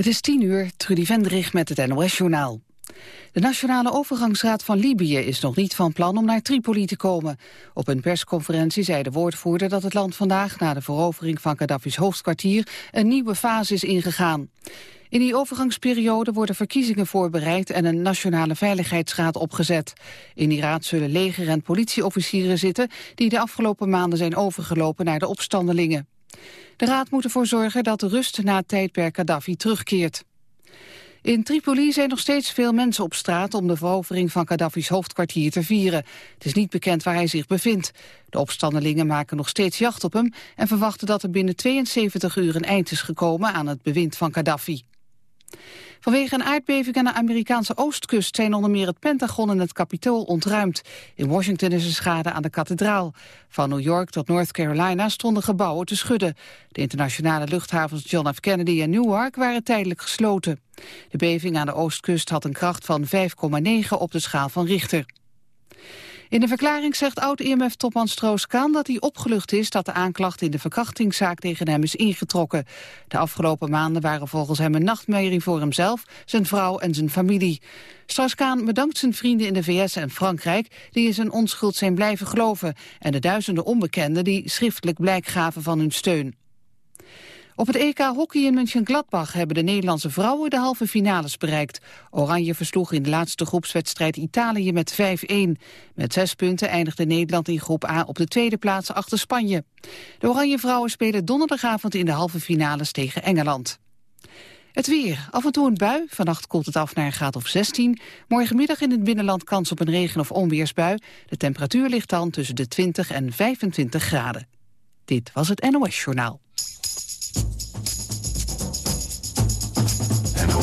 Het is tien uur, Trudy Vendrig met het NOS-journaal. De Nationale Overgangsraad van Libië is nog niet van plan om naar Tripoli te komen. Op een persconferentie zei de woordvoerder dat het land vandaag... na de verovering van Gaddafi's hoofdkwartier een nieuwe fase is ingegaan. In die overgangsperiode worden verkiezingen voorbereid en een nationale veiligheidsraad opgezet. In die raad zullen leger- en politieofficieren zitten die de afgelopen maanden zijn overgelopen naar de opstandelingen. De raad moet ervoor zorgen dat de rust na het tijdperk Gaddafi terugkeert. In Tripoli zijn nog steeds veel mensen op straat om de verovering van Gaddafi's hoofdkwartier te vieren. Het is niet bekend waar hij zich bevindt. De opstandelingen maken nog steeds jacht op hem en verwachten dat er binnen 72 uur een eind is gekomen aan het bewind van Gaddafi. Vanwege een aardbeving aan de Amerikaanse oostkust zijn onder meer het Pentagon en het Capitool ontruimd. In Washington is er schade aan de kathedraal. Van New York tot North Carolina stonden gebouwen te schudden. De internationale luchthavens John F. Kennedy en Newark waren tijdelijk gesloten. De beving aan de oostkust had een kracht van 5,9 op de schaal van Richter. In de verklaring zegt oud-IMF-topman Stroos-Kaan dat hij opgelucht is dat de aanklacht in de verkrachtingszaak tegen hem is ingetrokken. De afgelopen maanden waren volgens hem een nachtmerrie voor hemzelf, zijn vrouw en zijn familie. Stroos-Kaan bedankt zijn vrienden in de VS en Frankrijk die in zijn onschuld zijn blijven geloven en de duizenden onbekenden die schriftelijk blijk gaven van hun steun. Op het EK Hockey in München-Gladbach hebben de Nederlandse vrouwen de halve finales bereikt. Oranje versloeg in de laatste groepswedstrijd Italië met 5-1. Met zes punten eindigde Nederland in groep A op de tweede plaats achter Spanje. De Oranje vrouwen spelen donderdagavond in de halve finales tegen Engeland. Het weer. Af en toe een bui. Vannacht koelt het af naar een graad of 16. Morgenmiddag in het binnenland kans op een regen- of onweersbui. De temperatuur ligt dan tussen de 20 en 25 graden. Dit was het NOS Journaal.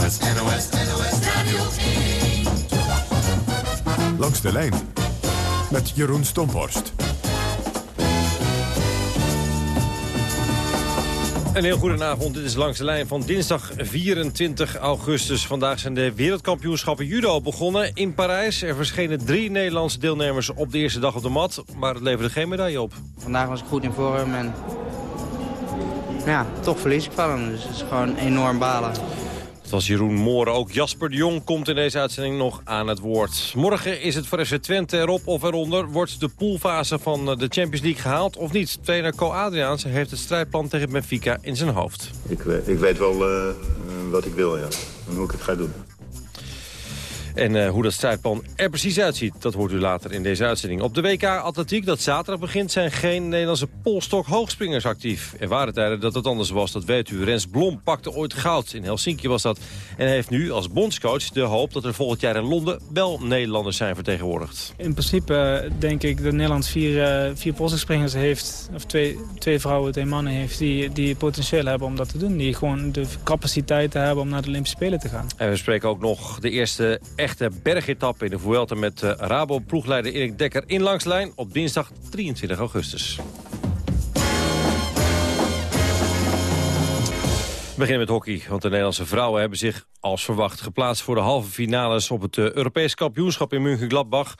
NOS, NOS, NOS Radio 1. Langs de lijn met Jeroen Stomhorst. Een heel goedenavond. Dit is langs de lijn van dinsdag 24 augustus. Vandaag zijn de wereldkampioenschappen judo begonnen in Parijs. Er verschenen drie Nederlandse deelnemers op de eerste dag op de mat. Maar het leverde geen medaille op. Vandaag was ik goed in vorm en ja, toch verlies ik van hem. Dus het is gewoon enorm balen. Het was Jeroen Mooren. Ook Jasper de Jong komt in deze uitzending nog aan het woord. Morgen is het voor FC Twente erop of eronder. Wordt de poolfase van de Champions League gehaald of niet? Trainer Co Adriaans heeft het strijdplan tegen Benfica in zijn hoofd. Ik, ik weet wel uh, wat ik wil, ja. En hoe ik het ga doen. En uh, hoe dat strijdplan er precies uitziet, dat hoort u later in deze uitzending. Op de WK Atletiek, dat zaterdag begint, zijn geen Nederlandse polstok hoogspringers actief. Er waren tijden dat het anders was, dat weet u. Rens Blom pakte ooit goud, in Helsinki was dat. En heeft nu als bondscoach de hoop dat er volgend jaar in Londen wel Nederlanders zijn vertegenwoordigd. In principe uh, denk ik dat Nederland vier, uh, vier polsstokspringers heeft, of twee, twee vrouwen, twee mannen heeft, die, die potentieel hebben om dat te doen. Die gewoon de capaciteit hebben om naar de Olympische Spelen te gaan. En we spreken ook nog de eerste echte bergetappe in de Vuelta met uh, Rabo-ploegleider Erik Dekker in langslijn op dinsdag 23 augustus. We beginnen met hockey, want de Nederlandse vrouwen hebben zich als verwacht geplaatst voor de halve finales op het uh, Europees kampioenschap in München-Gladbach.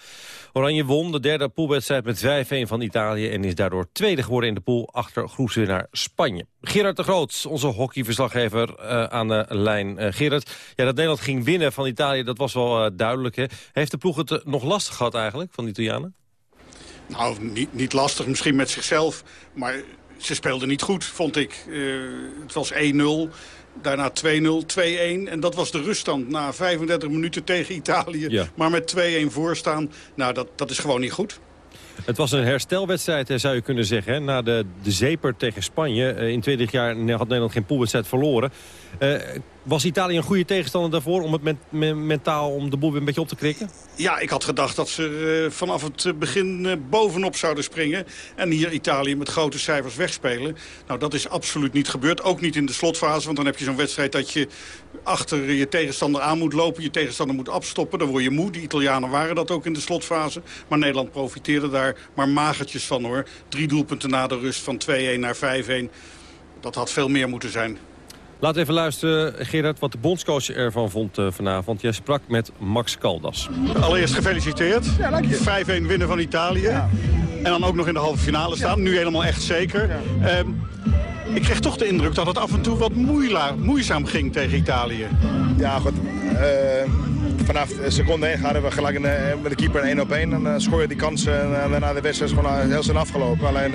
Oranje won de derde poolwedstrijd met 5-1 van Italië en is daardoor tweede geworden in de pool achter groepswinnaar Spanje. Gerard de Groot, onze hockeyverslaggever uh, aan de lijn. Uh, Gerard, ja, dat Nederland ging winnen van Italië, dat was wel duidelijk. Hè? Heeft de ploeg het nog lastig gehad eigenlijk, van de Italianen? Nou, niet, niet lastig, misschien met zichzelf, maar ze speelden niet goed, vond ik. Het was 1-0, daarna 2-0, 2-1. En dat was de ruststand na 35 minuten tegen Italië. Ja. Maar met 2-1 voorstaan, nou, dat, dat is gewoon niet goed. Het was een herstelwedstrijd, zou je kunnen zeggen. Hè? Na de, de zeper tegen Spanje. In 20 jaar had Nederland geen poolwedstrijd verloren. Uh, was Italië een goede tegenstander daarvoor om het men, men, mentaal om de boel weer een beetje op te krikken? Ja, ik had gedacht dat ze uh, vanaf het begin uh, bovenop zouden springen. En hier Italië met grote cijfers wegspelen. Nou, dat is absoluut niet gebeurd. Ook niet in de slotfase, want dan heb je zo'n wedstrijd dat je achter je tegenstander aan moet lopen. Je tegenstander moet afstoppen, dan word je moe. De Italianen waren dat ook in de slotfase. Maar Nederland profiteerde daar maar magertjes van hoor. Drie doelpunten na de rust van 2-1 naar 5-1. Dat had veel meer moeten zijn. Laat even luisteren, Gerard, wat de bondscoach ervan vond uh, vanavond. Jij sprak met Max Caldas. Allereerst gefeliciteerd. Ja, dank je. 5-1 winnen van Italië. Ja. En dan ook nog in de halve finale staan. Ja. Nu helemaal echt zeker. Ja. Um, Ik kreeg toch de indruk dat het af en toe wat moeizaam ging tegen Italië. Ja, goed. Uh, vanaf seconde 1 hadden we gelijk een, met de keeper een 1 op 1. En uh, die kansen en uh, daarna de wedstrijd is gewoon heel snel afgelopen. Alleen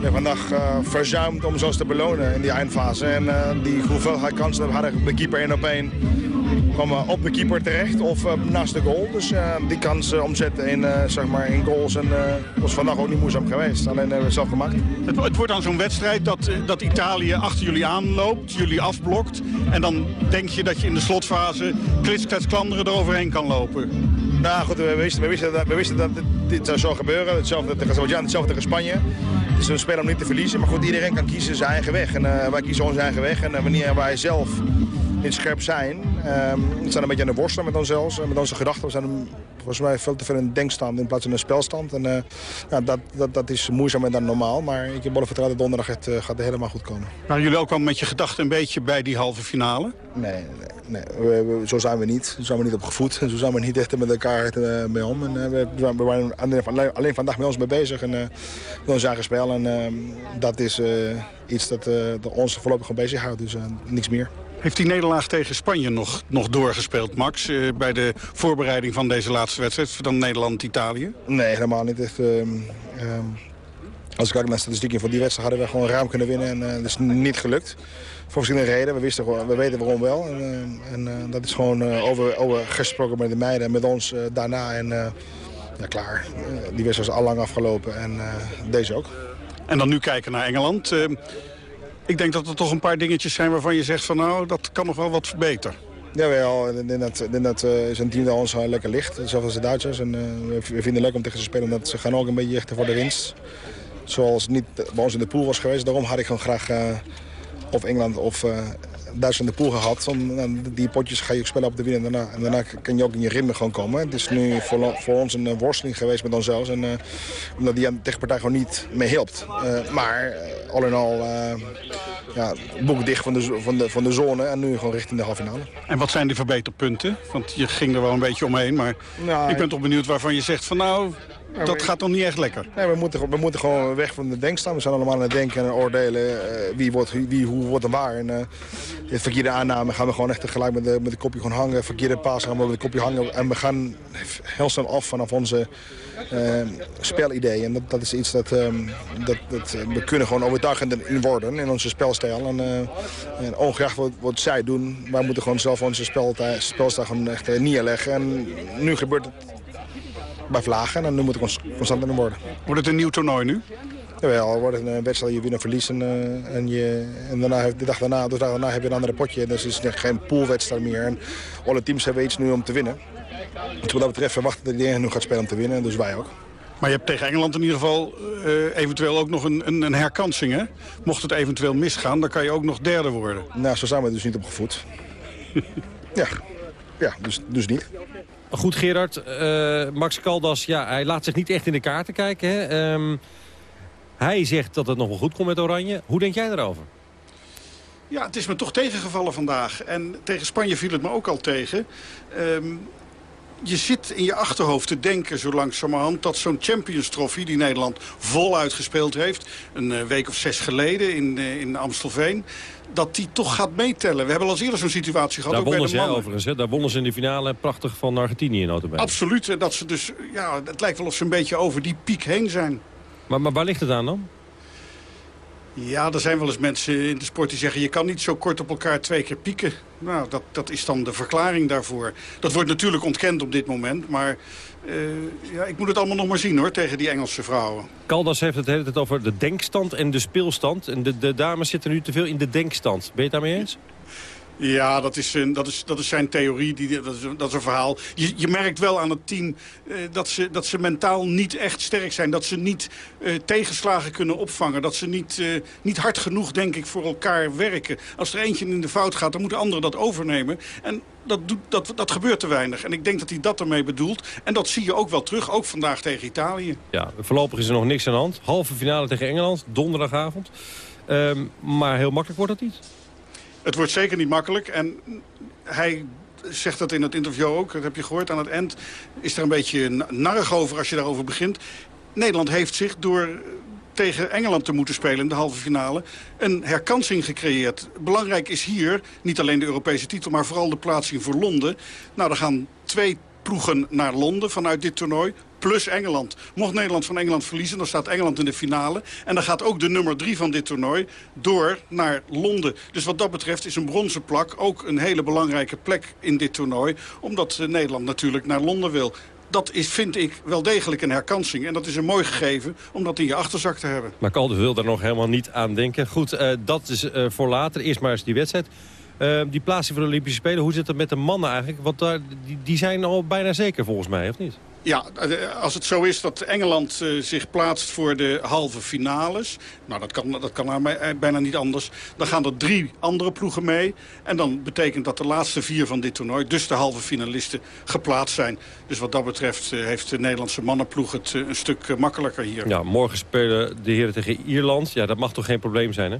we vandaag verzuimd om zo te belonen in die eindfase. En die hoeveelheid kansen hadden de keeper 1 op 1 kwam op de keeper terecht of uh, naast de goal. Dus uh, die kans omzetten in, zeg maar in goals en, was vandaag ook niet moeizaam geweest. Alleen hebben we het zelf gemaakt. Het, het wordt dan zo'n wedstrijd dat, dat Italië achter jullie aanloopt, jullie afblokt. En dan denk je dat je in de slotfase klitsklets klanderen eroverheen kan lopen. Nou goed, we wisten, we wisten, dat, we wisten dat dit, dit zou zo gebeuren. Hetzelfde tegen Azerbaijan, hetzelfde tegen Spanje. Dus we spelen om niet te verliezen. Maar goed, iedereen kan kiezen zijn eigen weg. En wij kiezen onze eigen weg. En wanneer wij zelf in scherp zijn. Um, we zijn een beetje aan de worstelen met onszelf, met onze gedachten. We zijn volgens mij veel te veel in een denkstand in plaats van een spelstand. En, uh, ja, dat, dat, dat is moeizamer dan normaal. Maar ik heb volle vertrouwen dat donderdag het uh, gaat helemaal goed komen. Waren jullie ook wel met je gedachten een beetje bij die halve finale? Nee, nee, nee. We, we, zo zijn we niet. Zo zijn we niet opgevoed. Zo zijn we niet echt met elkaar uh, mee om. En, we, we waren alleen, alleen vandaag met ons mee bezig. En, met ons eigen spel. En ehm, dat is iets dat, dat ons voorlopig gewoon bezighoudt. Dus niks meer. Heeft die nederlaag tegen Spanje nog, nog doorgespeeld, Max? Uh, bij de voorbereiding van deze laatste wedstrijd van Nederland-Italië? Nee, helemaal niet. Echt, uh, uh, als ik kijk naar de statistieken van die wedstrijd hadden we gewoon ruim kunnen winnen. En uh, dat is niet gelukt. Voor verschillende redenen. We, wisten, we weten waarom wel. En, en dat is gewoon over, over gesproken met de meiden en met ons daarna. En ja, klaar. die wedstrijd is al lang afgelopen en deze ook. En dan nu kijken naar Engeland. Ik denk dat er toch een paar dingetjes zijn waarvan je zegt van nou, dat kan nog wel wat verbeteren. Jawel, ik denk dat, denk dat uh, zijn team daar ons lekker ligt. Zelfs als de Duitsers. En, uh, we vinden het leuk om tegen ze te spelen. Dat ze gaan ook een beetje richten voor de winst. Zoals het niet bij ons in de pool was geweest. Daarom had ik gewoon graag uh, of Engeland of De pool gehad. Om, die potjes ga je spelen op de winnen. Daarna, en daarna kan je ook in je ritme gewoon komen. Het is nu voor, voor ons een worsteling geweest met onszelf. En, omdat die aan de tegenpartij gewoon niet mee helpt. maar al in al ja, boek dicht van de, van, de, van de zone en nu gewoon richting de halve finale. En wat zijn de verbeterpunten? Want je ging er wel een beetje omheen, maar nou, ik ben toch benieuwd waarvan je zegt van nou, dat gaat nog niet echt lekker. Nee, we, moeten, we moeten gewoon weg van de denkstand. We zijn allemaal aan het denken en oordelen uh, wie, wordt, wie, hoe wordt en waar. En uh, de verkeerde aanname gaan we gewoon echt tegelijk met de, met de kopje gewoon hangen. Verkeerde paas gaan we met de kopje hangen. En we gaan heel snel af vanaf onze uh, spelidee. En dat, dat is iets dat, um, dat, dat, we kunnen gewoon overtuigend in worden in onze spelstijl. En, en ongeacht wat, wat, zij doen, wij moeten gewoon zelf onze spelstijl gewoon echt neerleggen. En nu gebeurt het bij vlagen. En nu moet ik constant in worden. Wordt het een nieuw toernooi nu? Jawel, wordt het een wedstrijd, je wint of verliezen. Uh, en, je, en daarna, de, dag daarna, de dag daarna heb je een andere potje. Dus het is geen poolwedstrijd meer. En alle teams hebben iets nu om te winnen. Dus wat dat betreft verwachten dat iedereen nu gaat spelen om te winnen. Dus wij ook. Maar je hebt tegen Engeland in ieder geval uh, eventueel ook nog een, een, een, herkansing, hè? Mocht het eventueel misgaan, dan kan je ook nog derde worden. Nou, zo zijn we dus niet opgevoed. ja, ja dus, dus niet. Goed, Gerard. Uh, Max Caldas, ja, hij laat zich niet echt in de kaarten kijken. Hè? Um, hij zegt dat het nog wel goed komt met Oranje. Hoe denk jij daarover? Ja, het is me toch tegengevallen vandaag. En tegen Spanje viel het me ook al tegen. Um, je zit in je achterhoofd te denken zo langzamerhand... dat zo'n Champions Trophy die Nederland voluit gespeeld heeft... een uh, week of zes geleden in, uh, in Amstelveen dat die toch gaat meetellen. We hebben al eens eerder zo'n situatie gehad. Daar ook wonnen bij de ze overigens. Hè? Daar wonnen ze in de finale prachtig van Argentinië notabene. Absoluut. En dat ze dus, ja, het lijkt wel of ze een beetje over die piek heen zijn. Maar, maar waar ligt het aan dan? Ja, er zijn wel eens mensen in de sport die zeggen... je kan niet zo kort op elkaar twee keer pieken. Nou, dat, dat is dan de verklaring daarvoor. Dat wordt natuurlijk ontkend op dit moment, maar... Uh, ja, ik moet het allemaal nog maar zien hoor, tegen die Engelse vrouwen. Caldas heeft het hele tijd over de denkstand en de speelstand. En de, de dames zitten nu te veel in de denkstand. Ben je het daarmee eens? Ja, dat is, dat is, dat is zijn theorie, die, dat, is, dat is een verhaal. Je, je merkt wel aan het team eh, dat, ze, dat ze mentaal niet echt sterk zijn. Dat ze niet eh, tegenslagen kunnen opvangen. Dat ze niet, eh, niet hard genoeg, denk ik, voor elkaar werken. Als er eentje in de fout gaat, dan moeten anderen dat overnemen. En dat, doet, dat, dat gebeurt te weinig. En ik denk dat hij dat ermee bedoelt. En dat zie je ook wel terug, ook vandaag tegen Italië. Ja, voorlopig is er nog niks aan de hand. Halve finale tegen Engeland, donderdagavond. Ehm, maar heel makkelijk wordt dat niet. Het wordt zeker niet makkelijk. En hij zegt dat in het interview ook, dat heb je gehoord. Aan het eind is er een beetje narrig over als je daarover begint. Nederland heeft zich door tegen Engeland te moeten spelen in de halve finale... een herkansing gecreëerd. Belangrijk is hier niet alleen de Europese titel... maar vooral de plaatsing voor Londen. Nou, er gaan twee ploegen naar Londen vanuit dit toernooi plus Engeland. Mocht Nederland van Engeland verliezen, dan staat Engeland in de finale. En dan gaat ook de nummer drie van dit toernooi door naar Londen. Dus wat dat betreft is een bronzen plak ook een hele belangrijke plek in dit toernooi. Omdat eh, Nederland natuurlijk naar Londen wil dat is, vind ik, wel degelijk een herkansing. En dat is een mooi gegeven om dat in je achterzak te hebben. Maar Calder wil daar nog helemaal niet aan denken. Goed, uh, dat is uh, voor later. Eerst maar eens die wedstrijd. Uh, die plaatsing voor de Olympische Spelen, hoe zit het met de mannen eigenlijk? Want daar, die, die zijn al bijna zeker volgens mij, of niet? Ja, als het zo is dat Engeland uh, zich plaatst voor de halve finales... nou, dat kan, dat kan bijna niet anders. Dan gaan er drie andere ploegen mee. En dan betekent dat de laatste vier van dit toernooi... dus de halve finalisten geplaatst zijn. Dus wat dat betreft uh, heeft de Nederlandse mannenploeg het uh, een stuk makkelijker hier. Ja, morgen spelen de heren tegen Ierland. Ja, dat mag toch geen probleem zijn, hè?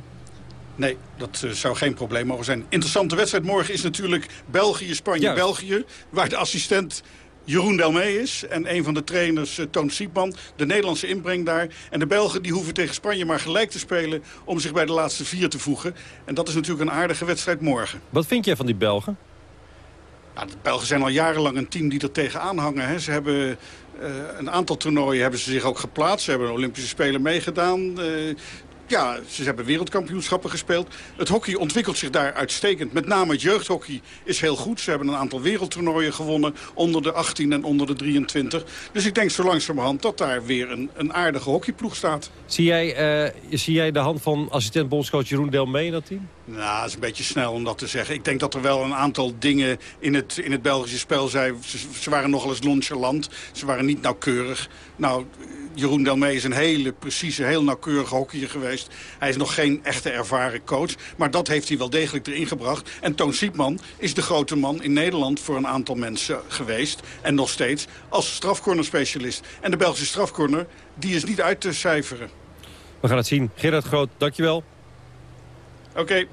Nee, dat uh, zou geen probleem mogen zijn. Interessante wedstrijd morgen is natuurlijk België-Spanje-België... waar de assistent Jeroen Delmee is. En een van de trainers, uh, Toon Siepman, de Nederlandse inbreng daar. En de Belgen die hoeven tegen Spanje maar gelijk te spelen... om zich bij de laatste vier te voegen. En dat is natuurlijk een aardige wedstrijd morgen. Wat vind jij van die Belgen? Ja, de Belgen zijn al jarenlang een team die er tegenaan hangen. Hè. Ze hebben uh, een aantal toernooien hebben ze zich ook geplaatst. Ze hebben de Olympische Spelen meegedaan. Uh, ja, ze hebben wereldkampioenschappen gespeeld. Het hockey ontwikkelt zich daar uitstekend. Met name het jeugdhockey is heel goed. Ze hebben een aantal wereldtoernooien gewonnen onder de 18 en onder de 23. Dus ik denk zo langzamerhand dat daar weer een, een aardige hockeyploeg staat. Zie jij, uh, zie jij de hand van assistent bondscoach Jeroen Delmee in dat team? Nou, dat is een beetje snel om dat te zeggen. Ik denk dat er wel een aantal dingen in het, in het Belgische spel zijn. Ze, ze waren nogal eens nonchalant. Ze waren niet nauwkeurig. Nou, Jeroen Delmee is een hele precieze, heel nauwkeurige hockeyer geweest. Hij is nog geen echte ervaren coach. Maar dat heeft hij wel degelijk erin gebracht. En Toon Siepman is de grote man in Nederland voor een aantal mensen geweest. En nog steeds als strafcornerspecialist. En de Belgische strafcorner, die is niet uit te cijferen. We gaan het zien. Gerard Groot, dankjewel. Oké. Okay.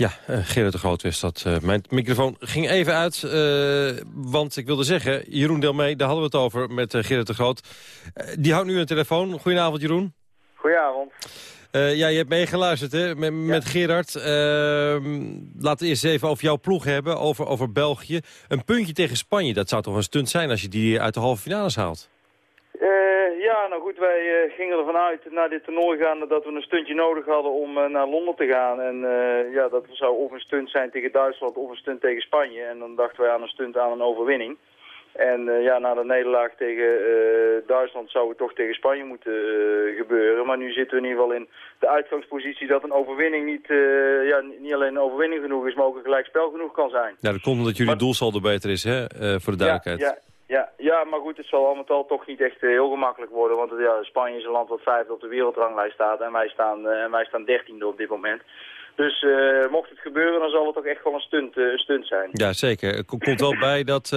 Ja, uh, Gerrit de Groot wist dat. Uh, mijn microfoon ging even uit, uh, want ik wilde zeggen... Jeroen Delmee, daar hadden we het over met Gerrit de Groot. die houdt nu een telefoon. Goedenavond, Jeroen. Goedenavond. ja, je hebt meegeluisterd hè, met, ja. met Gerard. Ehm, laten we eerst even over jouw ploeg hebben, over, over België. Een puntje tegen Spanje, dat zou toch een stunt zijn... als je die uit de halve finales haalt? Ja, nou goed, wij uh, gingen ervan uit naar dit toernooi gaan dat we een stuntje nodig hadden om uh, naar Londen te gaan. En ja, dat zou of een stunt zijn tegen Duitsland of een stunt tegen Spanje. En dan dachten wij aan een stunt aan een overwinning. En ja, na de nederlaag tegen Duitsland zou het toch tegen Spanje moeten gebeuren. Maar nu zitten we in ieder geval in de uitgangspositie dat een overwinning niet, ja, niet alleen een overwinning genoeg is, maar ook een gelijkspel genoeg kan zijn. Ja, dat komt omdat jullie maar, doelsaldo beter is, hè, voor de duidelijkheid. Ja, ja. Ja, maar goed, het zal al met al toch niet echt heel gemakkelijk worden. Want ja, Spanje is een land wat vijfde op de wereldranglijst staat en wij staan, uh, en wij staan dertiende op dit moment. Dus uh, mocht het gebeuren, dan zal het toch echt wel een stunt, uh, stunt zijn. Ja, zeker. Er komt wel bij dat,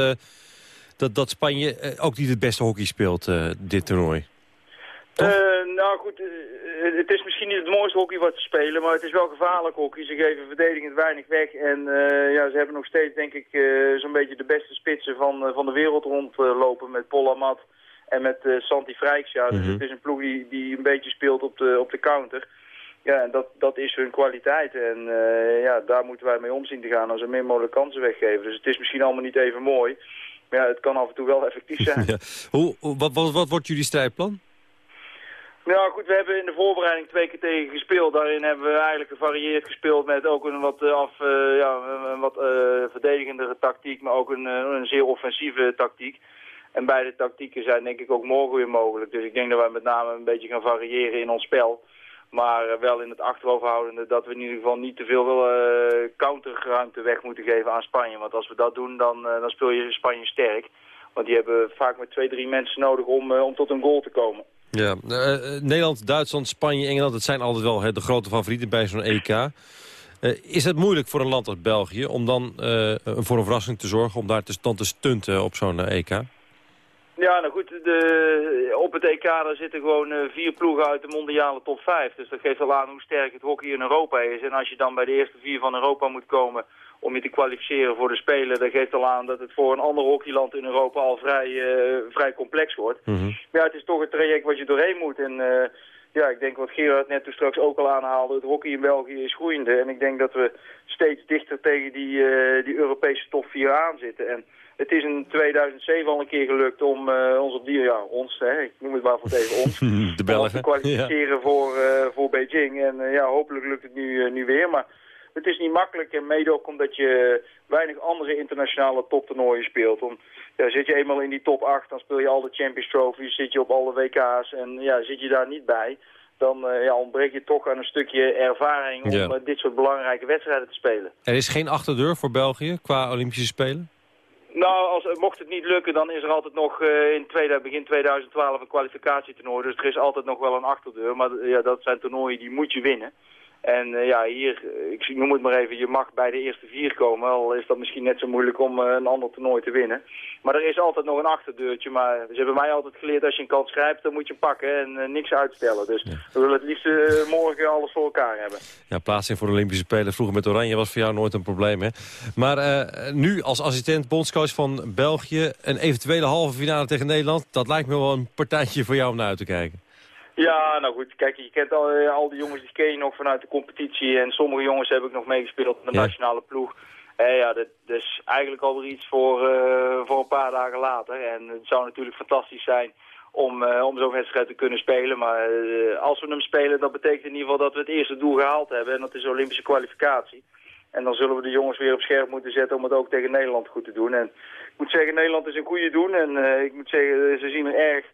dat, dat Spanje ook niet het beste hockey speelt, dit toernooi. Uh, nou goed, uh, het is misschien niet het mooiste hockey wat ze spelen, maar het is wel gevaarlijk hockey. Ze geven verdedigend weinig weg en uh, ja, ze hebben nog steeds denk ik zo'n beetje de beste spitsen van, van de wereld rondlopen met Paul Amat en met Santi Frijks. Ja, dus mm -hmm. het is een ploeg die, die een beetje speelt op de, op de counter. Ja, en dat, dat is hun kwaliteit en ja, daar moeten wij mee omzien te gaan als ze min mogelijk kansen weggeven. Dus het is misschien allemaal niet even mooi, maar ja, het kan af en toe wel effectief zijn. ja. Hoe, wat, wat, wat wordt jullie strijdplan? Nou goed, we hebben in de voorbereiding twee keer tegen gespeeld. Daarin hebben we eigenlijk gevarieerd gespeeld met ook een wat, af, uh, ja, een wat uh, verdedigendere tactiek, maar ook een, een zeer offensieve tactiek. En beide tactieken zijn denk ik ook morgen weer mogelijk. Dus ik denk dat wij met name een beetje gaan variëren in ons spel. Maar wel in het achterhoofd houdende dat we in ieder geval niet te veel uh, counterruimte weg moeten geven aan Spanje. Want als we dat doen, dan, dan speel je Spanje sterk. Want die hebben vaak maar twee, drie mensen nodig om, om tot een goal te komen. Ja, uh, Nederland, Duitsland, Spanje, Engeland, dat zijn altijd wel de grote favorieten bij zo'n EK. Uh, is het moeilijk voor een land als België om dan voor een verrassing te zorgen, om daar te, dan te stunten op zo'n EK? Ja, nou goed, de, op het EK daar zitten gewoon vier ploegen uit de mondiale top 5. Dus dat geeft al aan hoe sterk het hockey in Europa is. En als je dan bij de eerste vier van Europa moet komen om je te kwalificeren voor de Spelen. Dat geeft al aan dat het voor een ander hockeyland in Europa al vrij, uh, vrij complex wordt. Mhm. Ja, het is toch een traject wat je doorheen moet. En uh, ja, ik denk wat Gerard net toen straks ook al aanhaalde, het hockey in België is groeiende. En ik denk dat we steeds dichter tegen die, uh, die Europese top 4 aan zitten. En het is in 2007 al een keer gelukt om ons op die, ja, ons, hè, ik noem het maar voor even ons, de Belgen. te kwalificeren ja. voor, voor Beijing. En ja, hopelijk lukt het nu, nu weer. Maar het is niet makkelijk en mede ook omdat je weinig andere internationale toptoernooien speelt. Om, ja, zit je eenmaal in die top 8, dan speel je al de Champions Trophies, zit je op alle WK's en ja, zit je daar niet bij dan uh, ja, ontbreek je toch aan een stukje ervaring om Ja. uh, dit soort belangrijke wedstrijden te spelen. Er is geen achterdeur voor België qua Olympische Spelen? Nou, als, mocht het niet lukken, dan is er altijd nog uh, in tweede, begin 2012 een kwalificatietoernooi. Dus er is altijd nog wel een achterdeur. Maar ja, dat zijn toernooien die moet je winnen. En uh, ja, hier, ik noem het maar even, je mag bij de eerste vier komen. Al is dat misschien net zo moeilijk om uh, een ander toernooi te winnen. Maar er is altijd nog een achterdeurtje. Maar ze hebben mij altijd geleerd, als je een kans grijpt, dan moet je hem pakken en uh, niks uitstellen. Dus ja. we willen het liefst morgen alles voor elkaar hebben. Ja, plaatsing voor de Olympische Spelen vroeger met Oranje was voor jou nooit een probleem, hè? Maar nu als assistent bondscoach van België, een eventuele halve finale tegen Nederland, dat lijkt me wel een partijtje voor jou om naar uit te kijken. Ja, nou goed, kijk, je kent al, uh, al die jongens, die ken je nog vanuit de competitie. En sommige jongens heb ik nog meegespeeld in de Ja. nationale ploeg. En ja, dat, dat is eigenlijk alweer iets voor, uh, voor een paar dagen later. En het zou natuurlijk fantastisch zijn om, uh, om zo'n wedstrijd te kunnen spelen. Maar als we hem spelen, dat betekent in ieder geval dat we het eerste doel gehaald hebben. En dat is de Olympische kwalificatie. En dan zullen we de jongens weer op scherp moeten zetten om het ook tegen Nederland goed te doen. En ik moet zeggen, Nederland is een goede doen. En ik moet zeggen, ze zien er erg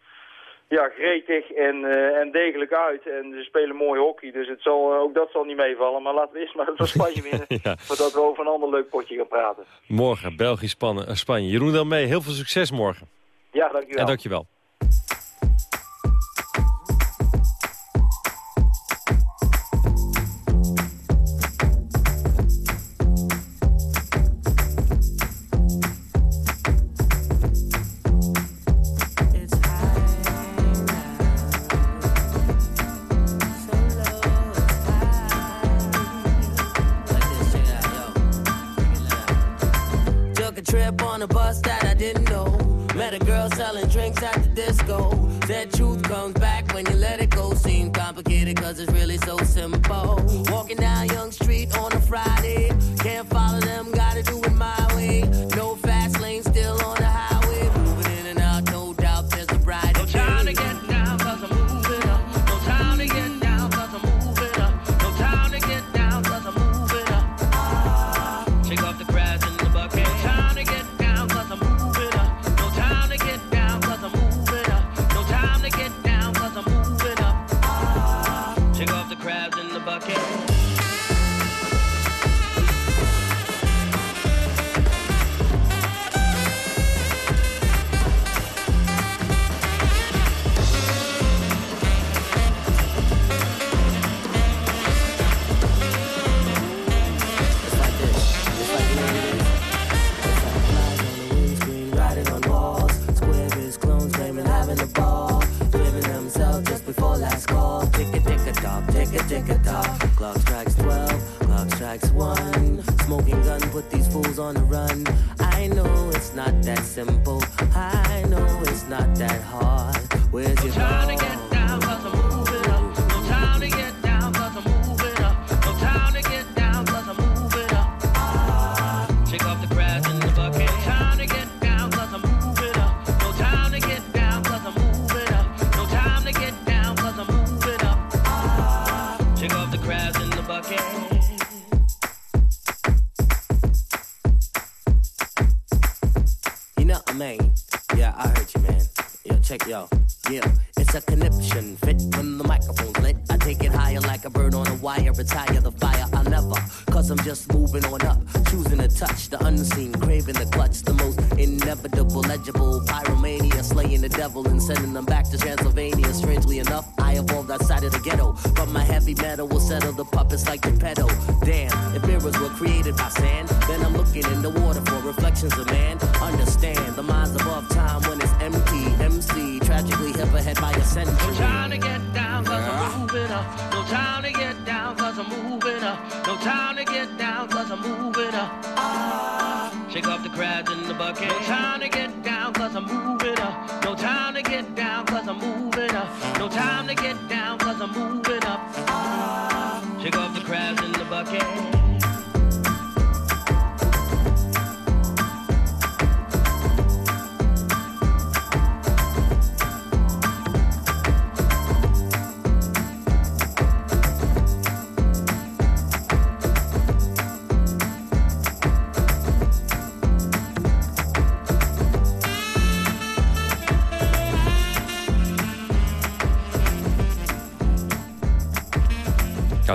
ja, gretig en, uh, en degelijk uit. En ze spelen mooi hockey, dus het zal, uh, ook dat zal niet meevallen. Maar laten we eerst maar van Spanje winnen, ja. voordat we over een ander leuk potje gaan praten. Morgen, België, uh, Spanje. Jeroen dan mee, heel veel succes morgen. Ja, dankjewel. En dankjewel.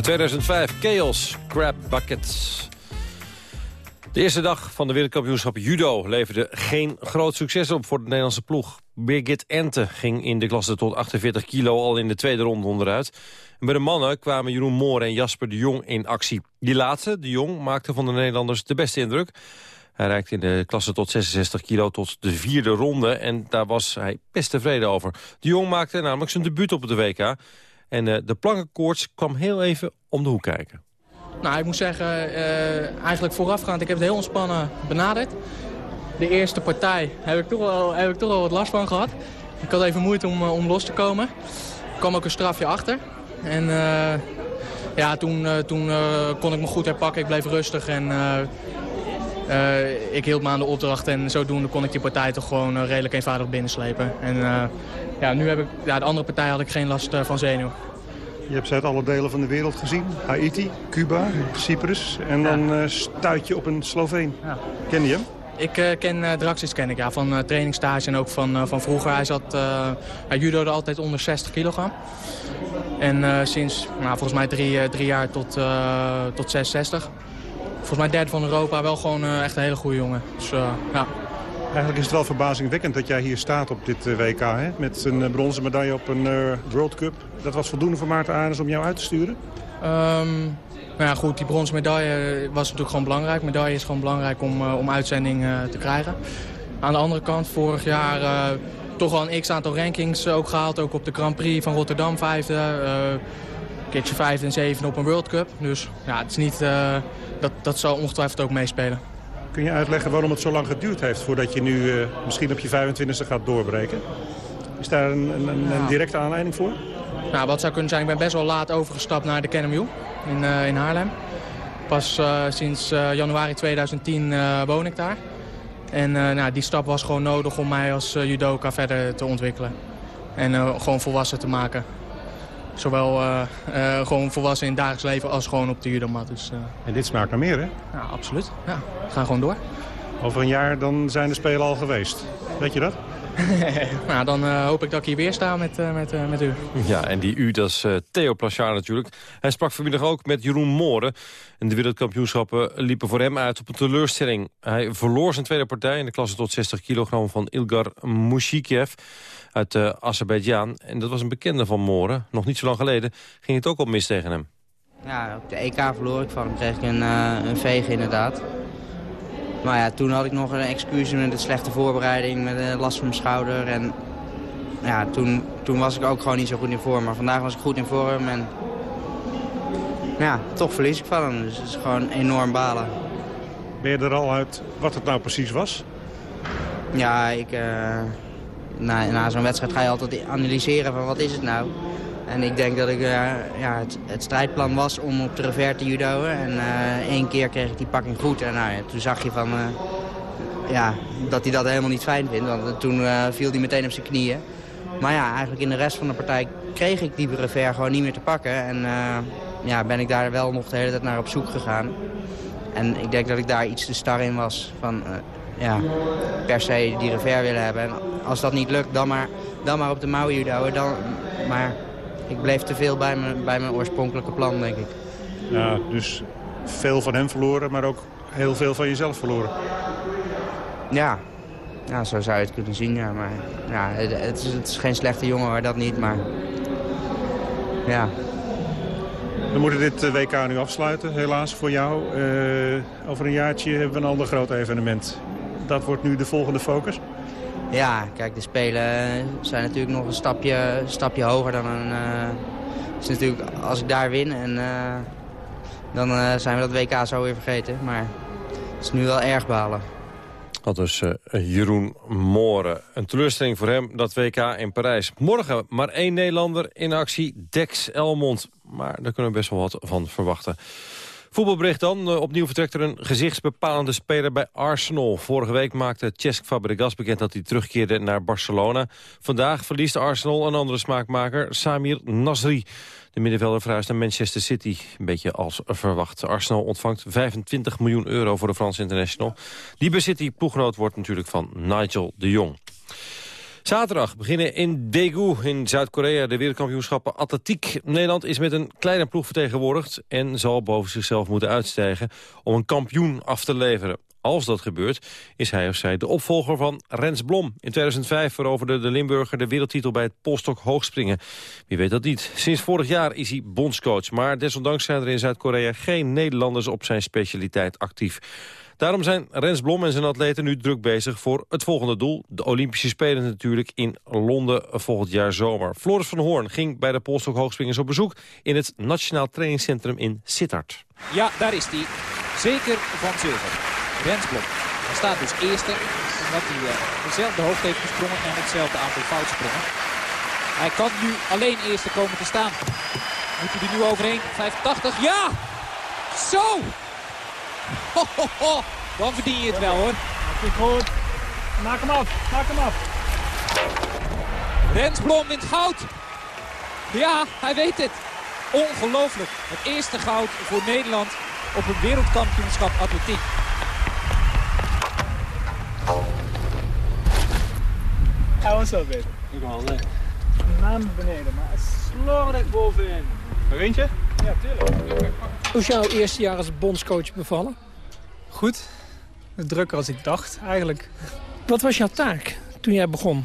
Nou, 2005, Chaos Crab Buckets. De eerste dag van de wereldkampioenschap judo leverde geen groot succes op voor de Nederlandse ploeg. Birgit Ente ging in de klasse tot 48 kilo al in de tweede ronde onderuit. En bij de mannen kwamen Jeroen Moor en Jasper de Jong in actie. Die laatste, de Jong, maakte van de Nederlanders de beste indruk. Hij reikte in de klasse tot 66 kilo tot de vierde ronde en daar was hij best tevreden over. De Jong maakte namelijk zijn debuut op de WK... En uh, de plankenkoorts kwam heel even om de hoek kijken. Nou, ik moet zeggen, uh, eigenlijk voorafgaand, ik heb het heel ontspannen benaderd. De eerste partij heb ik toch wel, heb ik toch wel wat last van gehad. Ik had even moeite om, om los te komen. Er kwam ook een strafje achter. En ja, toen, toen kon ik me goed herpakken. Ik bleef rustig en ik hield me aan de opdracht. En zodoende kon ik die partij toch gewoon redelijk eenvoudig binnenslepen. En ja, nu heb ik, ja, de andere partij had ik geen last van zenuw. Je hebt ze uit alle delen van de wereld gezien. Haiti, Cuba, Cyprus. En dan stuit je op een Sloveen. Ja. Ken je hem? Ik uh, ken uh, Draxis ken ik, ja, van uh, trainingstage en ook van, van vroeger. Hij zat, hij judo'de altijd onder 60 kilogram. En sinds nou, volgens mij drie, drie jaar tot, tot 66. Volgens mij derde van Europa, wel gewoon echt een hele goede jongen. Dus, ja. Eigenlijk is het wel verbazingwekkend dat jij hier staat op dit eh, WK. Hè? Met een eh, bronzen medaille op een World Cup. Dat was voldoende voor Maarten Arens om jou uit te sturen? Um, nou ja, goed, die bronzen medaille was natuurlijk gewoon belangrijk. Medaille is gewoon belangrijk om, uh, om uitzending uh, te krijgen. Aan de andere kant, vorig jaar uh, toch wel een x-aantal rankings ook gehaald. Ook op de Grand Prix van Rotterdam vijfde. Keertje vijfde en zevende op een World Cup. Dus ja, het is niet, dat, dat zal ongetwijfeld ook meespelen. Kun je uitleggen waarom het zo lang geduurd heeft voordat je nu uh, misschien op je 25e gaat doorbreken? Is daar een, een, een directe aanleiding voor? Nou, wat zou kunnen zijn, ik ben best wel laat overgestapt naar de KNMU in, uh, in Haarlem. Pas sinds januari 2010 woon ik daar. En nou, die stap was gewoon nodig om mij als judoka verder te ontwikkelen. En gewoon volwassen te maken. Zowel uh, uh, gewoon volwassen in het dagelijks leven als gewoon op de judomat. Dus, uh... En dit smaakt naar meer, hè? Ja, absoluut. Ja, we gaan gewoon door. Over een jaar dan zijn de Spelen al geweest. Weet je dat? nou, dan hoop ik dat ik hier weer sta met, met, met u. Ja, en die u, dat is Theo Plachard natuurlijk. Hij sprak vanmiddag ook met Jeroen Mooren. En de wereldkampioenschappen liepen voor hem uit op een teleurstelling. Hij verloor zijn tweede partij in de klasse tot 60 kilogram van Ilgar Mushikiev uit uh, Azerbeidzjan. En dat was een bekende van Moren. Nog niet zo lang geleden ging het ook al mis tegen hem. Ja, op de EK verloor ik van hem. kreeg ik een, uh, een veeg inderdaad. Maar ja, toen had ik nog een excuus met een slechte voorbereiding, met een last van mijn schouder. En ja, toen, toen was ik ook gewoon niet zo goed in vorm. Maar vandaag was ik goed in vorm en ja, toch verlies ik van hem. Dus het is gewoon enorm balen. Ben je er al uit wat het nou precies was? Ja, ik... Uh, na, na zo'n wedstrijd ga je altijd analyseren van wat is het nou. En ik denk dat ik, uh, ja, het, het, strijdplan was om op de revers te judoën. En uh, één keer kreeg ik die pakking goed. En nou, toen zag je van, uh, ja, dat hij dat helemaal niet fijn vindt. Want toen viel hij meteen op zijn knieën. Maar ja, eigenlijk in de rest van de partij kreeg ik die revers gewoon niet meer te pakken. En ja, ben ik daar wel nog de hele tijd naar op zoek gegaan. En ik denk dat ik daar iets te star in was. Van, ja, per se die revers willen hebben. En als dat niet lukt, dan maar, dan maar op de mouw judo. Dan, maar ik bleef te veel bij mijn, bij mijn oorspronkelijke plan, denk ik. Ja, dus veel van hem verloren, maar ook heel veel van jezelf verloren. Ja, ja zo zou je het kunnen zien, ja. Maar, ja, het, is, het is geen slechte jongen, hoor, dat niet, maar... Ja, we moeten dit eh, WK nu afsluiten, helaas voor jou. Uh, over een jaartje hebben we een ander groot evenement. Dat wordt nu de volgende focus? Ja, kijk, de Spelen zijn natuurlijk nog een stapje, stapje hoger dan een... Uh, is natuurlijk, als ik daar win en uh, dan eh, zijn we dat WK zo weer vergeten. Maar het is nu wel erg balen. Dat is eh, Jeroen Mooren. Een teleurstelling voor hem, dat WK in Parijs. Morgen maar één Nederlander in actie, Dex Elmond. Maar daar kunnen we best wel wat van verwachten. Voetbalbericht dan. Eh, Opnieuw vertrekt er een gezichtsbepalende speler bij Arsenal. Vorige week maakte Cesc Fabregas bekend dat hij terugkeerde naar Barcelona. Vandaag verliest Arsenal een andere smaakmaker, Samir Nasri. De middenvelder verhuist naar Manchester City. Een beetje als verwacht. Arsenal ontvangt 25 miljoen euro voor de Franse international. Die bij City ploeggenoot wordt natuurlijk van Nigel de Jong. Zaterdag beginnen in Daegu in Zuid-Korea de wereldkampioenschappen atletiek. Nederland is met een kleine ploeg vertegenwoordigd en zal boven zichzelf moeten uitstijgen om een kampioen af te leveren. Als dat gebeurt, is hij of zij de opvolger van Rens Blom. In 2005 veroverde de Limburger de wereldtitel bij het polstok hoogspringen. Wie weet dat niet. Sinds vorig jaar is hij bondscoach. Maar desondanks zijn er in Zuid-Korea geen Nederlanders op zijn specialiteit actief. Daarom zijn Rens Blom en zijn atleten nu druk bezig voor het volgende doel. De Olympische Spelen natuurlijk in Londen volgend jaar zomer. Floris van Hoorn ging bij de polstok hoogspringers op bezoek... in het Nationaal Trainingscentrum in Sittard. Ja, daar is hij. Zeker van zilver. Rens Blom. Hij staat dus eerste, omdat hij uh, dezelfde hoogte heeft gesprongen en hetzelfde aantal foutsprongen. Hij kan nu alleen eerste komen te staan. Moet hij er nu overheen? 85, ja! Zo! Ho, ho, ho. Dan verdien je het wel hoor. Maak goed. Maak hem af. Maak hem af. Rens Blom wint goud. Ja, hij weet het. Ongelooflijk. Het eerste goud voor Nederland op een wereldkampioenschap atletiek. Hij was zo beter. Ik wel. Naam beneden, maar het slordig bovenin. Een windje? Ja, tuurlijk. Hoe is jouw eerste jaar als bondscoach bevallen? Goed. Drukker als ik dacht, eigenlijk. Wat was jouw taak toen jij begon?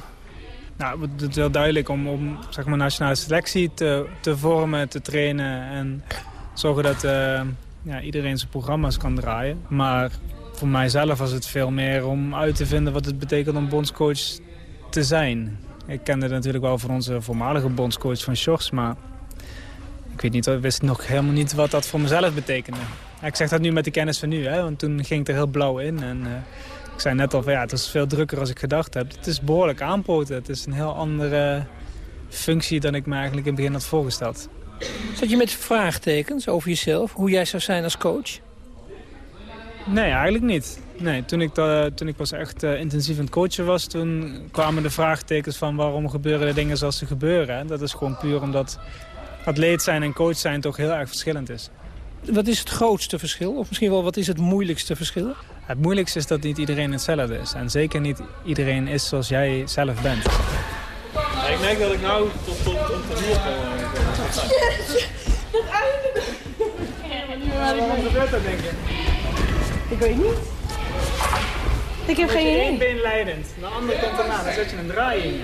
Nou, het is heel duidelijk om, om zeg maar, nationale selectie te, te vormen, te trainen... en zorgen dat uh, ja, iedereen zijn programma's kan draaien. Maar voor mijzelf was het veel meer om uit te vinden wat het betekent om bondscoach te zijn. Ik kende het natuurlijk wel van onze voormalige bondscoach van Sjors, maar ik weet niet, ik wist nog helemaal niet wat dat voor mezelf betekende. Ik zeg dat nu met de kennis van nu, hè, want toen ging ik er heel blauw in. En uh, ik zei net al, van, ja, het is veel drukker als ik gedacht heb. Het is behoorlijk aanpoten. Het is een heel andere functie dan ik me eigenlijk in het begin had voorgesteld. Zat je met vraagtekens over jezelf, hoe jij zou zijn als coach? Nee, eigenlijk niet. Nee, toen ik, uh, toen ik pas echt uh, intensief aan het coachen was... toen kwamen de vraagtekens van waarom gebeuren de dingen zoals ze gebeuren. En dat is gewoon puur omdat atleet zijn en coach zijn toch heel erg verschillend is. Wat is het grootste verschil? Of misschien wel wat is het moeilijkste verschil? Het moeilijkste is dat niet iedereen hetzelfde is. En zeker niet iedereen is zoals jij zelf bent. Ja, ik merk dat ik nou tot, tot, tot de muur kom. Het einde. Wat gebeurt er, denk je? Ik weet niet. Ik heb geen idee. één been leidend, de andere komt erna, dan zet je een draai in.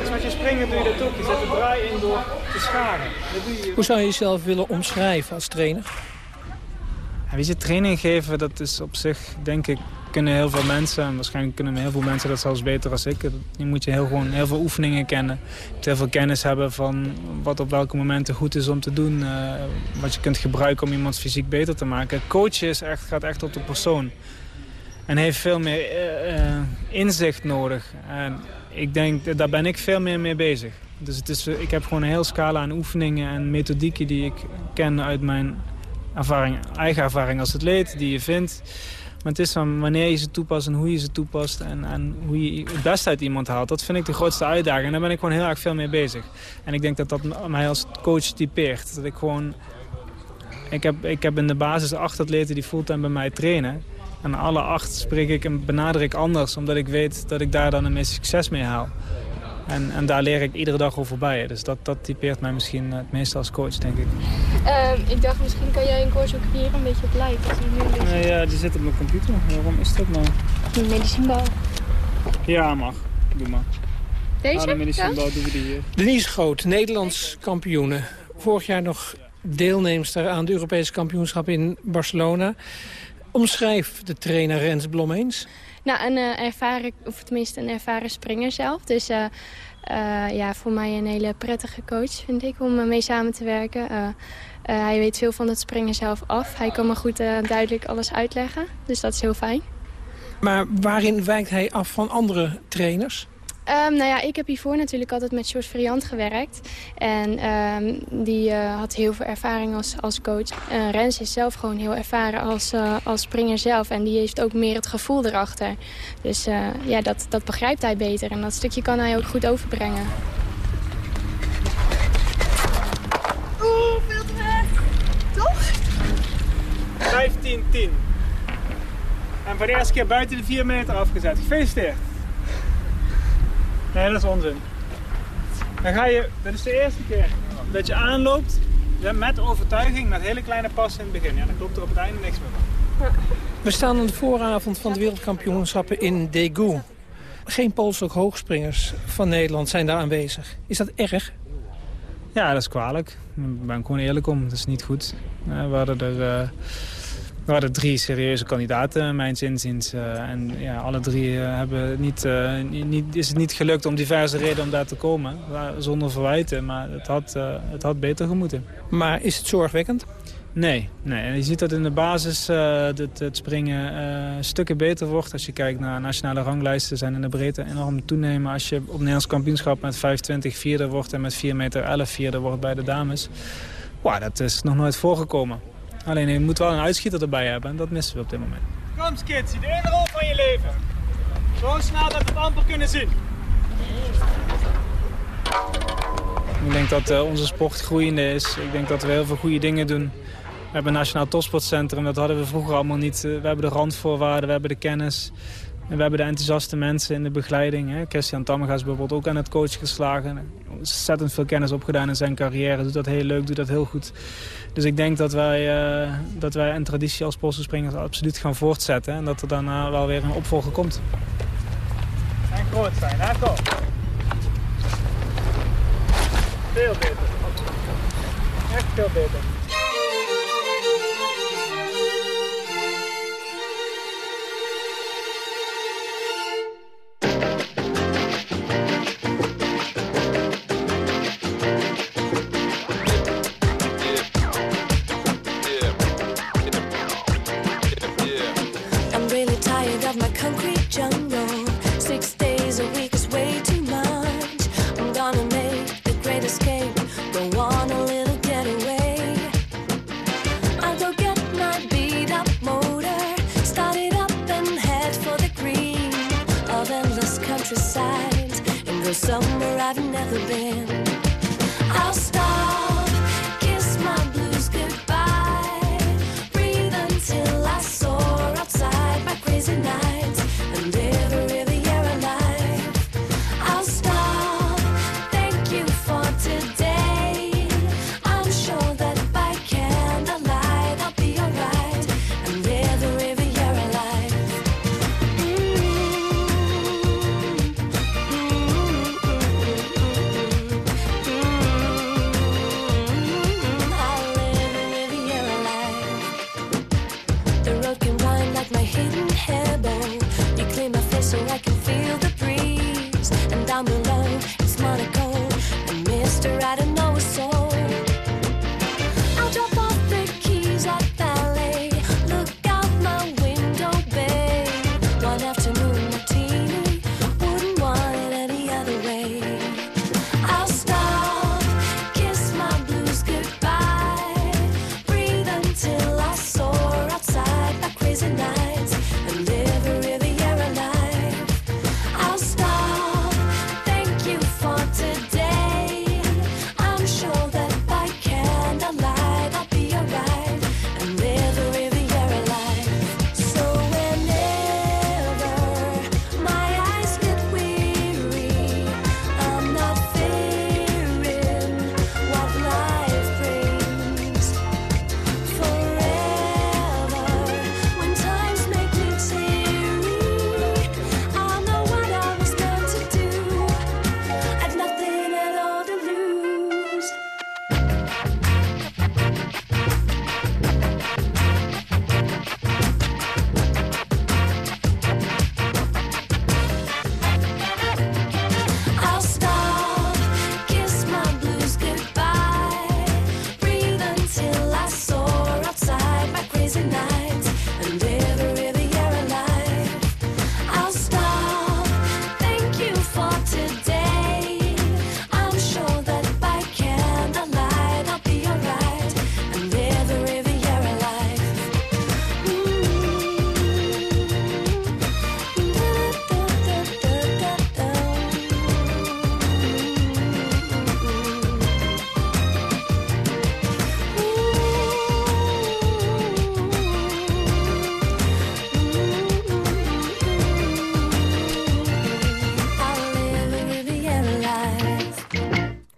Dus als je springen doe je dat ook. Je zet de draai in door te scharen. Dat doe je... Hoe zou je jezelf willen omschrijven als trainer? Ja, weet je, training geven, dat is op zich, denk ik, kunnen heel veel mensen, en waarschijnlijk kunnen heel veel mensen dat zelfs beter als ik. Je moet je heel, gewoon heel veel oefeningen kennen. Je moet heel veel kennis hebben van wat op welke momenten goed is om te doen. Uh, wat je kunt gebruiken om iemand fysiek beter te maken. Coachen is echt, gaat echt op de persoon. En heeft veel meer uh, uh, inzicht nodig. En ik denk, daar ben ik veel meer mee bezig. Dus het is, ik heb gewoon een heel scala aan oefeningen en methodieken die ik ken uit mijn ervaring, eigen ervaring als atleet, die je vindt. Maar het is van wanneer je ze toepast en hoe je ze toepast en, en hoe je het beste uit iemand haalt. Dat vind ik de grootste uitdaging en daar ben ik gewoon heel erg veel mee bezig. En ik denk dat dat mij als coach typeert. Dat ik gewoon... Ik heb, ik heb in de basis acht atleten die fulltime bij mij trainen. En alle acht spreek ik en benader ik anders, omdat ik weet dat ik daar dan een meeste succes mee haal. En, en daar leer ik iedere dag over bij. Dus dat, dat typeert mij misschien het meeste als coach, denk ik. Um, ik dacht, misschien kan jij een coach ook hier een beetje op lijken. Nee, ja, die zit op mijn computer. Waarom is dat nou? De medicijnbouw. Ja, mag. Doe maar. Deze? Ah, de medicijnbouw doen we die hier. Denise Groot, Nederlands kampioene. Vorig jaar nog deelnemster aan de Europese kampioenschap in Barcelona. Omschrijf de trainer Rens Blom eens. Nou, een uh, ervaren, of tenminste een ervaren springer zelf. Dus uh, Eh, ja, voor mij een hele prettige coach, vind ik, om mee samen te werken. Eh, eh, hij weet veel van het springen zelf af. Hij kan me goed en duidelijk alles uitleggen, dus dat is heel fijn. Maar waarin wijkt hij af van andere trainers? Um, nou ja, ik heb hiervoor natuurlijk altijd met George Vriant gewerkt. En um, die uh, had heel veel ervaring als, als coach. Uh, Rens is zelf gewoon heel ervaren als, uh, als springer zelf. En die heeft ook meer het gevoel erachter. Dus ja, dat, dat begrijpt hij beter. En dat stukje kan hij ook goed overbrengen. Oeh, veel te weg. Toch? 15-10. En voor de eerste keer buiten de 4 meter afgezet. Gefeliciteerd. Nee, dat is onzin. Dan ga je, dat is de eerste keer dat je aanloopt met overtuiging, met hele kleine passen in het begin. Ja, dan klopt er op het einde niks meer van. We staan aan de vooravond van de wereldkampioenschappen in Daegu. Geen Poolse hoogspringers van Nederland zijn daar aanwezig. Is dat erg? Ja, dat is kwalijk. Ik ben gewoon eerlijk om. Dat is niet goed. We hadden er... Uh... We hadden drie serieuze kandidaten, mijns inziens. Uh, en ja, alle drie uh, hebben niet, uh, niet, is het niet gelukt om diverse redenen om daar te komen. Zonder verwijten, maar het had, het had beter gemoeten. Maar is het zorgwekkend? Nee, nee. Je ziet dat in de basis het, het, springen stukken beter wordt. Als je kijkt naar nationale ranglijsten zijn in de breedte enorm toenemen. Als je op Nederlands kampioenschap met 5,20 vierde wordt en met 4 meter 11 vierde wordt bij de dames. Wow, dat is nog nooit voorgekomen. Alleen je moet wel een uitschieter erbij hebben en dat missen we op dit moment. Kom Skitsy, de ene rol van je leven. Zo snel dat we het amper kunnen zien. Ik denk dat uh, onze sport groeiende is. Ik denk dat we heel veel goede dingen doen. We hebben een Nationaal Topsportcentrum, dat hadden we vroeger allemaal niet. Uh, we hebben de randvoorwaarden, we hebben de kennis. En we hebben de enthousiaste mensen in de begeleiding. Hè. Christian Tammerga is bijvoorbeeld ook aan het coach geslagen. Ontzettend veel kennis opgedaan in zijn carrière. Doet dat heel leuk, doet dat heel goed. Dus ik denk dat wij, uh, dat wij een traditie als Poolse springers absoluut gaan voortzetten. En dat er daarna wel weer een opvolger komt. En groot zijn, hè? Kom. Veel beter. Echt veel beter.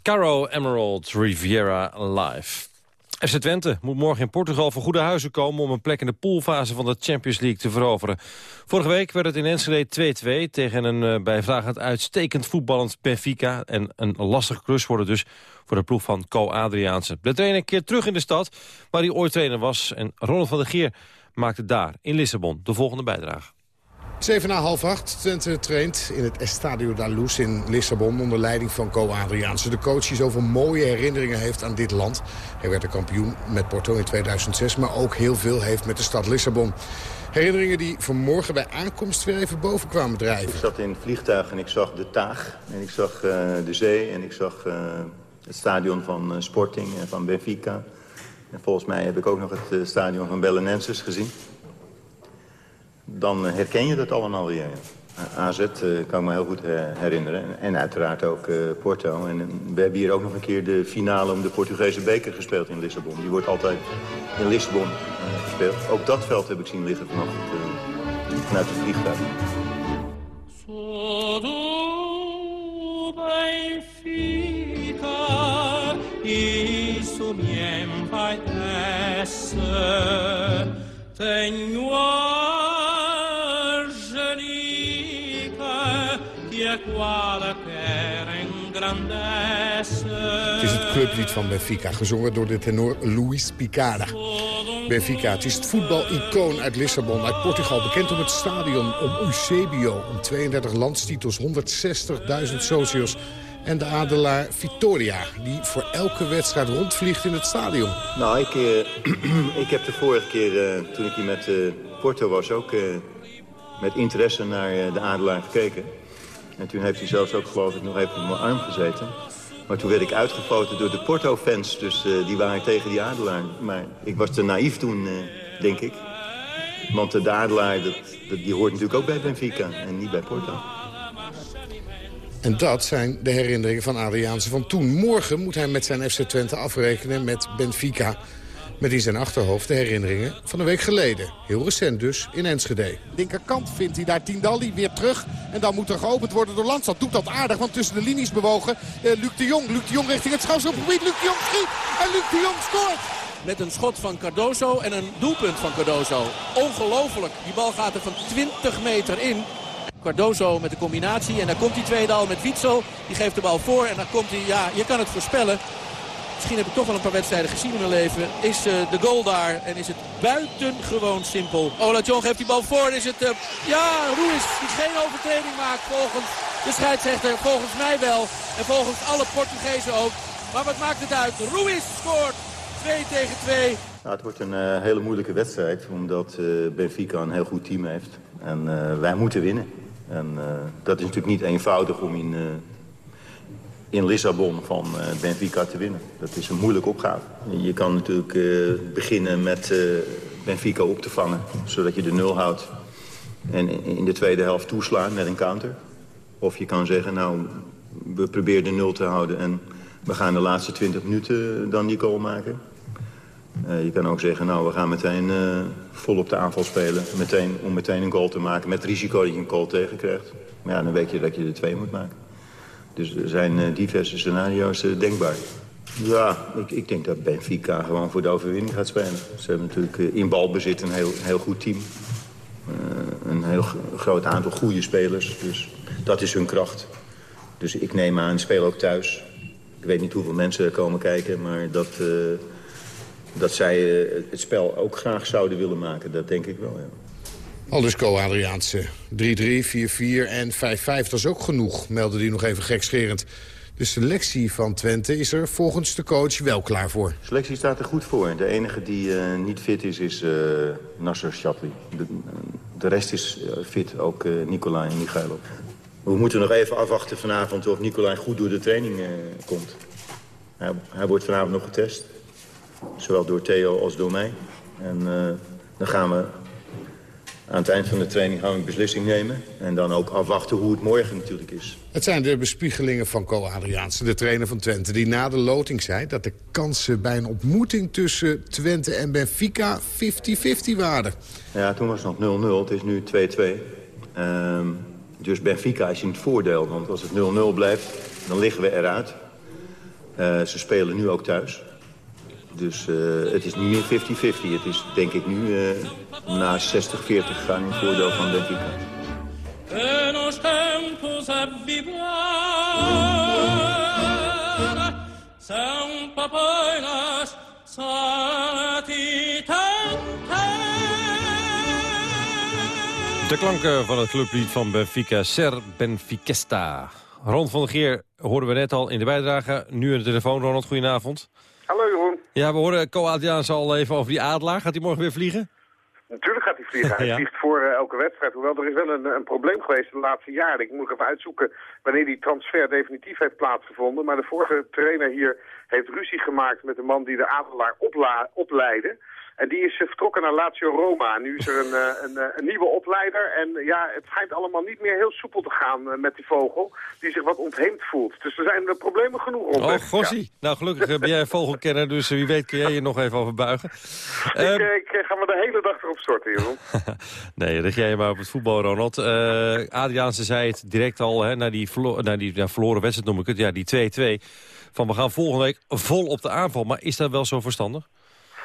Caro Emerald Riviera Live. FC Twente moet morgen in Portugal voor goede huizen komen... om een plek in de poolfase van de Champions League te veroveren. Vorige week werd het in Enschede 2-2 tegen een uh, bij uitstekend voetballend Benfica. En een lastige klus wordt het dus voor de ploeg van Co Adriaanse. De trainer keert terug in de stad waar hij ooit trainer was. En Ronald van der Geer maakte daar in Lissabon de volgende bijdrage. 7 na half acht. Traint in het Estadio da Luz in Lissabon... onder leiding van Co Adriaanse. De coach die zoveel mooie herinneringen heeft aan dit land. Hij werd de kampioen met Porto in 2006... maar ook heel veel heeft met de stad Lissabon. Herinneringen die vanmorgen bij aankomst weer even boven kwamen drijven. Ik zat in het vliegtuig en ik zag de Taag. En ik zag uh, de zee en ik zag uh, het stadion van uh, Sporting en van Benfica. En volgens mij heb ik ook nog het stadion van Belenenses gezien dan herken je dat allemaal weer. AZ uh, kan ik me heel goed herinneren. En uiteraard ook uh, Porto. En we hebben hier ook nog een keer de finale om de Portugese beker gespeeld in Lissabon. Die wordt altijd in Lissabon gespeeld. Ook dat veld heb ik zien liggen vanochtend vanuit het vliegtuig. Het is het clublied van Benfica, gezongen door de tenor Luis Picada. Benfica, het is het voetbalicoon uit Lissabon, uit Portugal. Bekend om het stadion, om Eusebio, om 32 landstitels, 160.000 socios... en de adelaar Vitoria, die voor elke wedstrijd rondvliegt in het stadion. Nou, ik, uh, ik heb de vorige keer, uh, toen ik hier met uh, Porto was... ook met interesse naar de adelaar gekeken... En toen heeft hij zelfs ook, geloof ik, nog even op mijn arm gezeten. Maar toen werd ik uitgefoterd door de Porto-fans. Dus uh, die waren tegen die Adelaar. Maar ik was te naïef toen, uh, denk ik. Want de Adelaar, dat, die hoort natuurlijk ook bij Benfica en niet bij Porto. En dat zijn de herinneringen van Adriaanse van toen. Morgen moet hij met zijn FC Twente afrekenen met Benfica. Met in zijn achterhoofd de herinneringen van een week geleden. Heel recent dus, in Enschede. Linkerkant vindt hij daar Tindalli weer terug. En dan moet er geopend worden door Landstad. Doet dat aardig, want tussen de linies bewogen. Uh, Luc de Jong, Luc de Jong richting het schouwstofgebied. Luc de Jong schiet en Luc de Jong scoort. Met een schot van Cardoso en een doelpunt van Cardoso. Ongelooflijk. Die bal gaat er van 20 meter in. Cardoso met de combinatie. En dan komt die tweede al met Witsel. Die geeft de bal voor. En dan komt hij, ja, je kan het voorspellen. Misschien heb ik toch wel een paar wedstrijden gezien in mijn leven. Is uh, de goal daar en is het buitengewoon simpel. Ola John geeft die bal voor. Is het, uh, ja, Ruiz die geen overtreding maakt volgens de scheidsrechter. Volgens mij wel. En volgens alle Portugezen ook. Maar wat maakt het uit? Ruiz scoort 2 tegen 2. Nou, het wordt een uh, hele moeilijke wedstrijd. Omdat Benfica een heel goed team heeft. En wij moeten winnen. En dat is natuurlijk niet eenvoudig om in in Lissabon van uh, Benfica te winnen. Dat is een moeilijke opgave. Je kan natuurlijk uh, beginnen met uh, Benfica op te vangen, zodat je de nul houdt. En in de tweede helft toeslaan met een counter. Of je kan zeggen, nou, we proberen de nul te houden... en we gaan de laatste 20 minuten dan die goal maken. je kan ook zeggen, nou, we gaan meteen vol op de aanval spelen... Meteen, om meteen een goal te maken met het risico dat je een goal tegenkrijgt. Maar ja, dan weet je dat je er twee moet maken. Dus er zijn uh, diverse scenario's uh, denkbaar. Ja, ik, ik, denk dat Benfica gewoon voor de overwinning gaat spelen. Ze hebben natuurlijk uh, in balbezit een heel, heel goed team. een heel groot aantal goede spelers. Dus dat is hun kracht. Dus ik neem aan, speel ook thuis. Ik weet niet hoeveel mensen er komen kijken, maar dat, dat zij het spel ook graag zouden willen maken. Dat denk ik wel, ja. Aldus Co-Adriaanse. 3-3, 4-4 en 5-5. Dat is ook genoeg, meldde hij nog even gekscherend. De selectie van Twente is er volgens de coach wel klaar voor. De selectie staat er goed voor. De enige die uh, niet fit is, is uh, Nasser Chatli. De, de, rest is uh, fit, ook Nicolai en Michailov. We moeten nog even afwachten vanavond of Nicolai goed door de training komt. Hij, hij, wordt vanavond nog getest. Zowel door Theo als door mij. En dan gaan we aan het eind van de training gaan we een beslissing nemen. En dan ook afwachten hoe het morgen natuurlijk is. Het zijn de bespiegelingen van Co Adriaanse, de trainer van Twente... die na de loting zei dat de kansen bij een ontmoeting tussen Twente en Benfica 50-50 waren. Ja, toen was het nog 0-0. Het is nu 2-2. Um, dus Benfica is in het voordeel. Want als het 0-0 blijft, dan liggen we eruit. Eh, ze spelen nu ook thuis. Dus eh, het is niet meer 50-50. Het is denk ik nu eh, na 60-40 gaan in voordeel van Benfica. De klanken van het clublied van Benfica, Ser Benfiquesta. Ron van der Geer hoorden we net al in de bijdrage. Nu aan de telefoon, Ronald, goedenavond. Hallo Jeroen. Ja, we horen Co-Adriaans al even over die adelaar. Gaat hij morgen weer vliegen? Natuurlijk gaat hij vliegen. Hij Ja. vliegt voor eh, elke wedstrijd. Hoewel er is wel een, een probleem geweest de laatste jaren. Ik moet even uitzoeken wanneer die transfer definitief heeft plaatsgevonden. Maar de vorige trainer hier heeft ruzie gemaakt met de man die de Adelaar opleidde. En die is eh, vertrokken naar Lazio Roma. Nu is er een, eh, een, eh, een nieuwe opleider. En ja, het schijnt allemaal niet meer heel soepel te gaan met die vogel. Die zich wat ontheemd voelt. Dus er zijn er problemen genoeg rond. Oh. Gossie. Nou, gelukkig ben jij vogelkenner, dus wie weet kun jij je nog even over buigen. Ik, eh, ik ga me de hele dag erop storten, Jeroen. Nee, richt jij je maar op het voetbal, Ronald. Adriaanse zei het direct al, hè, naar die, naar die ja, verloren wedstrijd noem ik het, ja, die 2-2. Van we gaan volgende week vol op de aanval. Maar is dat wel zo verstandig?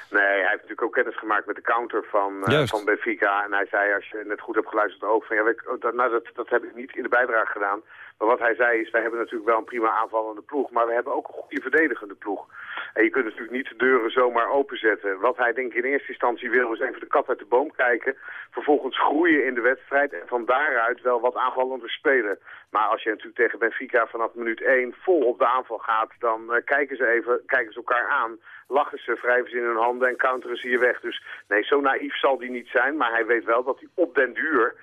Nee, hij heeft natuurlijk ook kennis gemaakt met de counter van, eh, van Benfica. En hij zei, als je net goed hebt geluisterd ook, van ja, ik- dat, nou, dat, dat heb ik niet in de bijdrage gedaan. Maar wat hij zei is, wij hebben natuurlijk wel een prima aanvallende ploeg, maar we hebben ook een goede verdedigende ploeg. En je kunt natuurlijk niet de deuren zomaar openzetten. Wat hij denk ik in eerste instantie wil, is even de kat uit de boom kijken. Vervolgens groeien in de wedstrijd en van daaruit wel wat aanvallender spelen. Maar als je natuurlijk tegen Benfica vanaf minuut 1 vol op de aanval gaat, dan eh, kijken ze even, kijken ze elkaar aan. Lachen ze, wrijven ze in hun handen en counteren ze hier weg. Dus nee, zo naïef zal die niet zijn. Maar hij weet wel dat hij op den duur,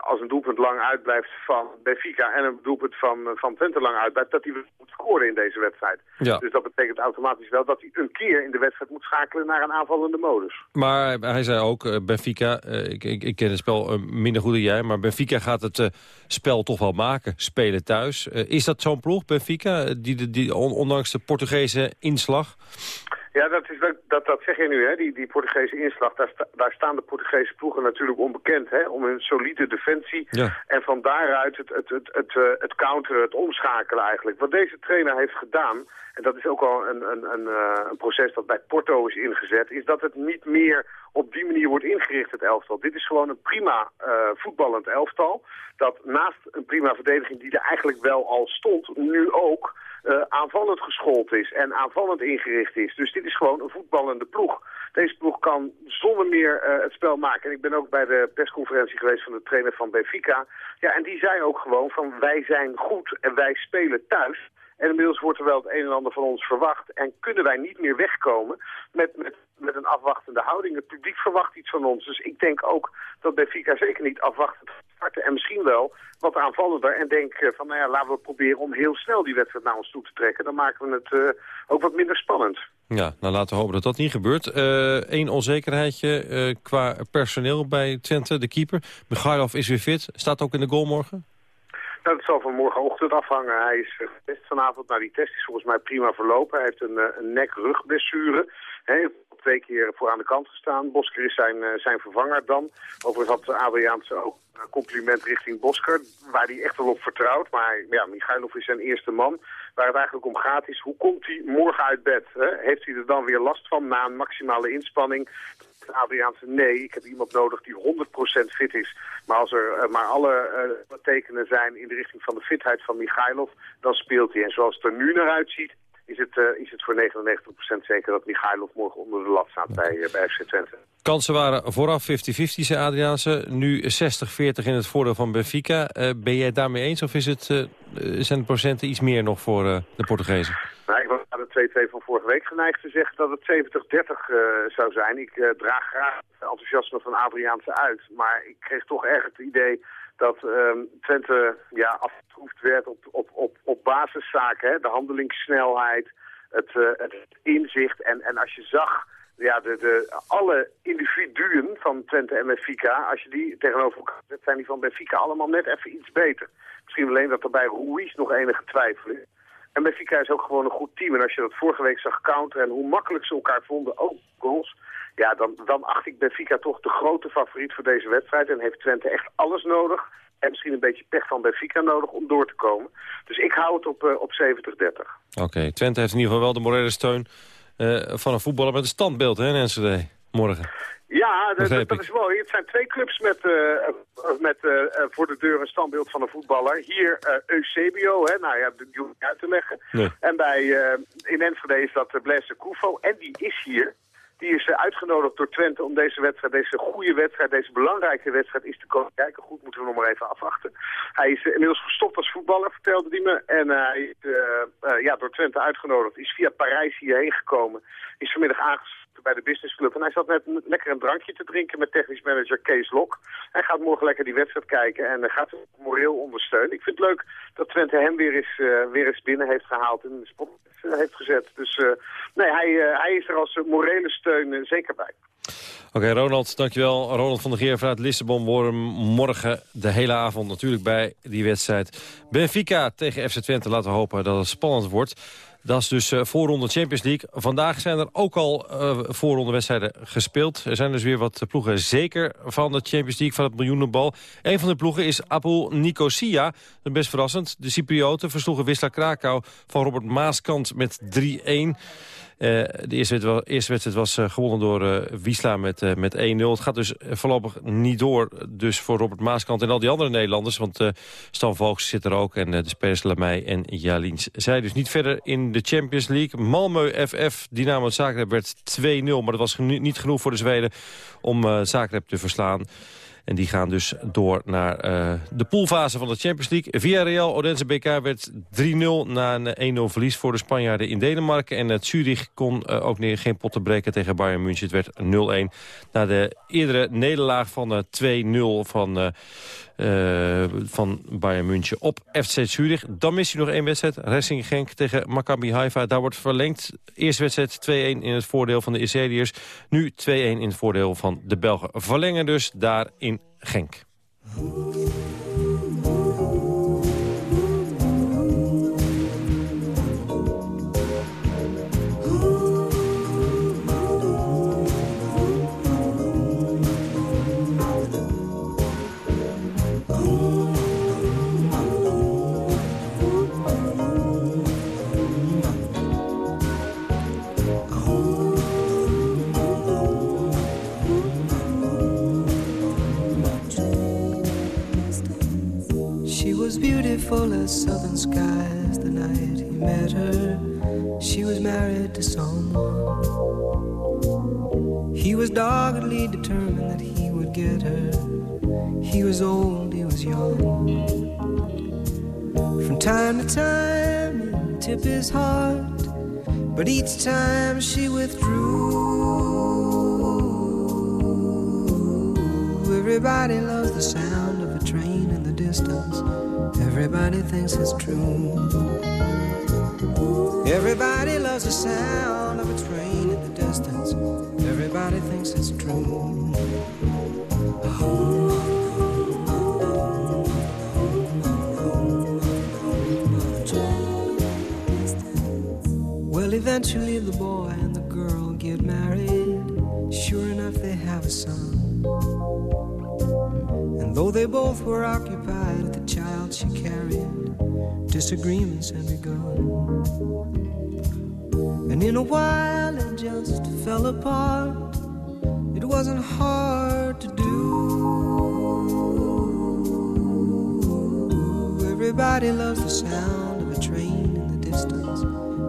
als een doelpunt lang uitblijft van Benfica en een doelpunt van, eh, van Twente lang uitblijft, dat hij moet scoren in deze wedstrijd. Ja. Dus dat betekent automatisch wel dat hij een keer in de wedstrijd moet schakelen naar een aanvallende modus. Maar hij zei ook, eh, Benfica, eh, ik, ik, ik ken het spel eh, minder goed dan jij... maar Benfica gaat het eh, spel toch wel maken, spelen thuis. Eh, is dat zo'n ploeg, Benfica, eh, die, die, die, on- ondanks de Portugese inslag? Ja, dat, is, dat, dat, dat zeg je nu, hè? Die, die Portugese inslag. Daar, sta- daar staan de Portugese ploegen natuurlijk onbekend, hè? Om hun solide defensie. Ja. En van daaruit het, het, het, het, eh, het counteren, het omschakelen eigenlijk. Wat deze trainer heeft gedaan, en dat is ook al een, een, een, eh, een proces dat bij Porto is ingezet, is dat het niet meer op die manier wordt ingericht, het elftal. Dit is gewoon een prima eh, voetballend elftal. Dat naast een prima verdediging die er eigenlijk wel al stond, nu ook eh, aanvallend geschoold is en aanvallend ingericht is. Dus dit is gewoon een voetballende ploeg. Deze ploeg kan zonder meer eh, het spel maken. En ik ben ook bij de persconferentie geweest van de trainer van Benfica. Ja, en die zei ook gewoon van wij zijn goed en wij spelen thuis. En inmiddels wordt er wel het een en ander van ons verwacht. En kunnen wij niet meer wegkomen met, met, met een afwachtende houding. Het publiek verwacht iets van ons. Dus ik denk ook dat Benfica zeker niet afwachtend starten. En misschien wel wat aanvallender. En denk eh, van, nou ja, laten we proberen om heel snel die wedstrijd naar ons toe te trekken. Dan maken we het eh, ook wat minder spannend. Ja, nou laten we hopen dat dat niet gebeurt. Eén onzekerheidje eh, qua personeel bij Twente, de keeper. Michailov is weer fit. Staat ook in de goal morgen? Nou, dat zal van morgenochtend afhangen. Hij is getest vanavond. Nou, die test is volgens mij prima verlopen. Hij heeft een, een nek-rugblessure. Twee keer voor aan de kant gestaan. Bosker is zijn, eh, zijn vervanger dan. Overigens had Adriaanse ook een compliment richting Bosker, waar hij echt wel op vertrouwt. Maar ja, Michailov is zijn eerste man. Waar het eigenlijk om gaat is, hoe komt hij morgen uit bed? Hè? Heeft hij er dan weer last van na een maximale inspanning? Adriaanse nee, ik heb iemand nodig die 100% fit is. Maar als er eh, maar alle eh, tekenen zijn in de richting van de fitheid van Michailov, dan speelt hij. En zoals het er nu naar uitziet, is het, eh, is het voor 99% zeker dat Michailov morgen onder de lat staat bij, eh, bij FC Twente. Kansen waren vooraf 50-50, zei Adriaanse. Nu 60-40 in het voordeel van Benfica. Eh, ben jij het daarmee eens of is het, zijn de procenten iets meer nog voor de Portugezen? Nou, ik was aan de 2-2 van vorige week geneigd te zeggen dat het 70-30 eh, zou zijn. Ik draag graag het enthousiasme van Adriaanse uit. Maar ik kreeg toch erg het idee dat ehm, Twente ja, afgetroefd werd op, op, op, op basiszaken. Hè? De handelingssnelheid, het, eh, het inzicht. En, en als je zag ja, de, de, alle individuen van Twente en Benfica, als je die tegenover elkaar zet, zijn die van Benfica allemaal net even iets beter. Misschien alleen dat er bij Ruiz nog enige twijfel is. En Benfica is ook gewoon een goed team. En als je dat vorige week zag counteren en hoe makkelijk ze elkaar vonden, ook goals... Ja, dan, dan acht ik Benfica toch de grote favoriet voor deze wedstrijd. En heeft Twente echt alles nodig. En misschien een beetje pech van Benfica nodig om door te komen. Dus ik hou het op, eh, op 70-30. Oké, Twente heeft in ieder geval wel de morele steun eh, van een voetballer met een standbeeld, hè, in Enschede, morgen. Ja, dat, is mooi. Het zijn twee clubs met, eh, met voor de deur een standbeeld van een voetballer. Hier Eusebio, hè, nou ja, dat hoef ik uit te leggen. Nee. En bij, in Enschede is dat Blaise Koufo. En die is hier. Die is eh, uitgenodigd door Twente om deze wedstrijd, deze goede wedstrijd, deze belangrijke wedstrijd is te komen kijken. Goed, moeten we nog maar even afwachten. Hij is eh, inmiddels gestopt als voetballer, vertelde hij me. En eh, hij is ja, door Twente uitgenodigd. Is via Parijs hierheen gekomen. Is vanmiddag aangesloten bij de businessclub. En hij zat net lekker een drankje te drinken met technisch manager Kees Lok. Hij gaat morgen lekker die wedstrijd kijken en gaat hem moreel ondersteunen. Ik vind het leuk dat Twente hem weer eens, eh, weer eens binnen heeft gehaald en de spot eh, heeft gezet. Dus eh, nee, hij, hij is er als morele steun zeker bij. Oké, Ronald, dankjewel. Ronald van der Geer vanuit Lissabon. Worden morgen de hele avond natuurlijk bij die wedstrijd. Benfica tegen FC Twente. Laten we hopen dat het spannend wordt. Dat is dus eh, voorronde Champions League. Vandaag zijn er ook al eh voorronde wedstrijden gespeeld. Er zijn dus weer wat ploegen zeker van de Champions League, van het miljoenenbal. Een van de ploegen is Apel Nicosia. Best verrassend. De Cyprioten versloegen Wisla Krakau van Robert Maaskant met 3-1. Eh, de eerste wedstrijd, eerste wedstrijd was eh, gewonnen door eh Wisla met, met 1-0. Het gaat dus voorlopig niet door dus voor Robert Maaskant en al die andere Nederlanders. Want Stan Voogds zit er ook en de spelers Lamey en Jalins. Zij dus niet verder in de Champions League. Malmö FF, Dynamo Zagreb werd 2-0. Maar dat was niet genoeg voor de Zweden om Zagreb te verslaan. En die gaan dus door naar eh, de poolfase van de Champions League. Villarreal, Odense BK werd 3-0 na een 1-0 verlies voor de Spanjaarden in Denemarken. En het Zurich kon eh, ook neer, geen pot te breken tegen Bayern München. Het werd 0-1 na de eerdere nederlaag van eh 2-0 van, eh, van Bayern München op FC Zurich. Dan mist hij nog één wedstrijd. Racing Genk tegen Maccabi Haifa. Daar wordt verlengd. Eerste wedstrijd 2-1 in het voordeel van de Israëliërs. Nu 2-1 in het voordeel van de Belgen. Verlengen dus daar in Genk. Beautiful as southern skies the night he met her. She was married to someone. He was doggedly determined that he would get her. He was old, he was young. From time to time, he'd tip his heart, but each time she withdrew. Everybody loves the sound of a train in the distance. Everybody thinks it's true. Everybody loves the sound of a train in the distance. Everybody thinks it's true. Well, eventually the boy and the girl get married. Sure enough, they have a son. And though they both were occupied disagreements had begun. And in a while it just fell apart. It wasn't hard to do. Everybody loves the sound of a train in the distance.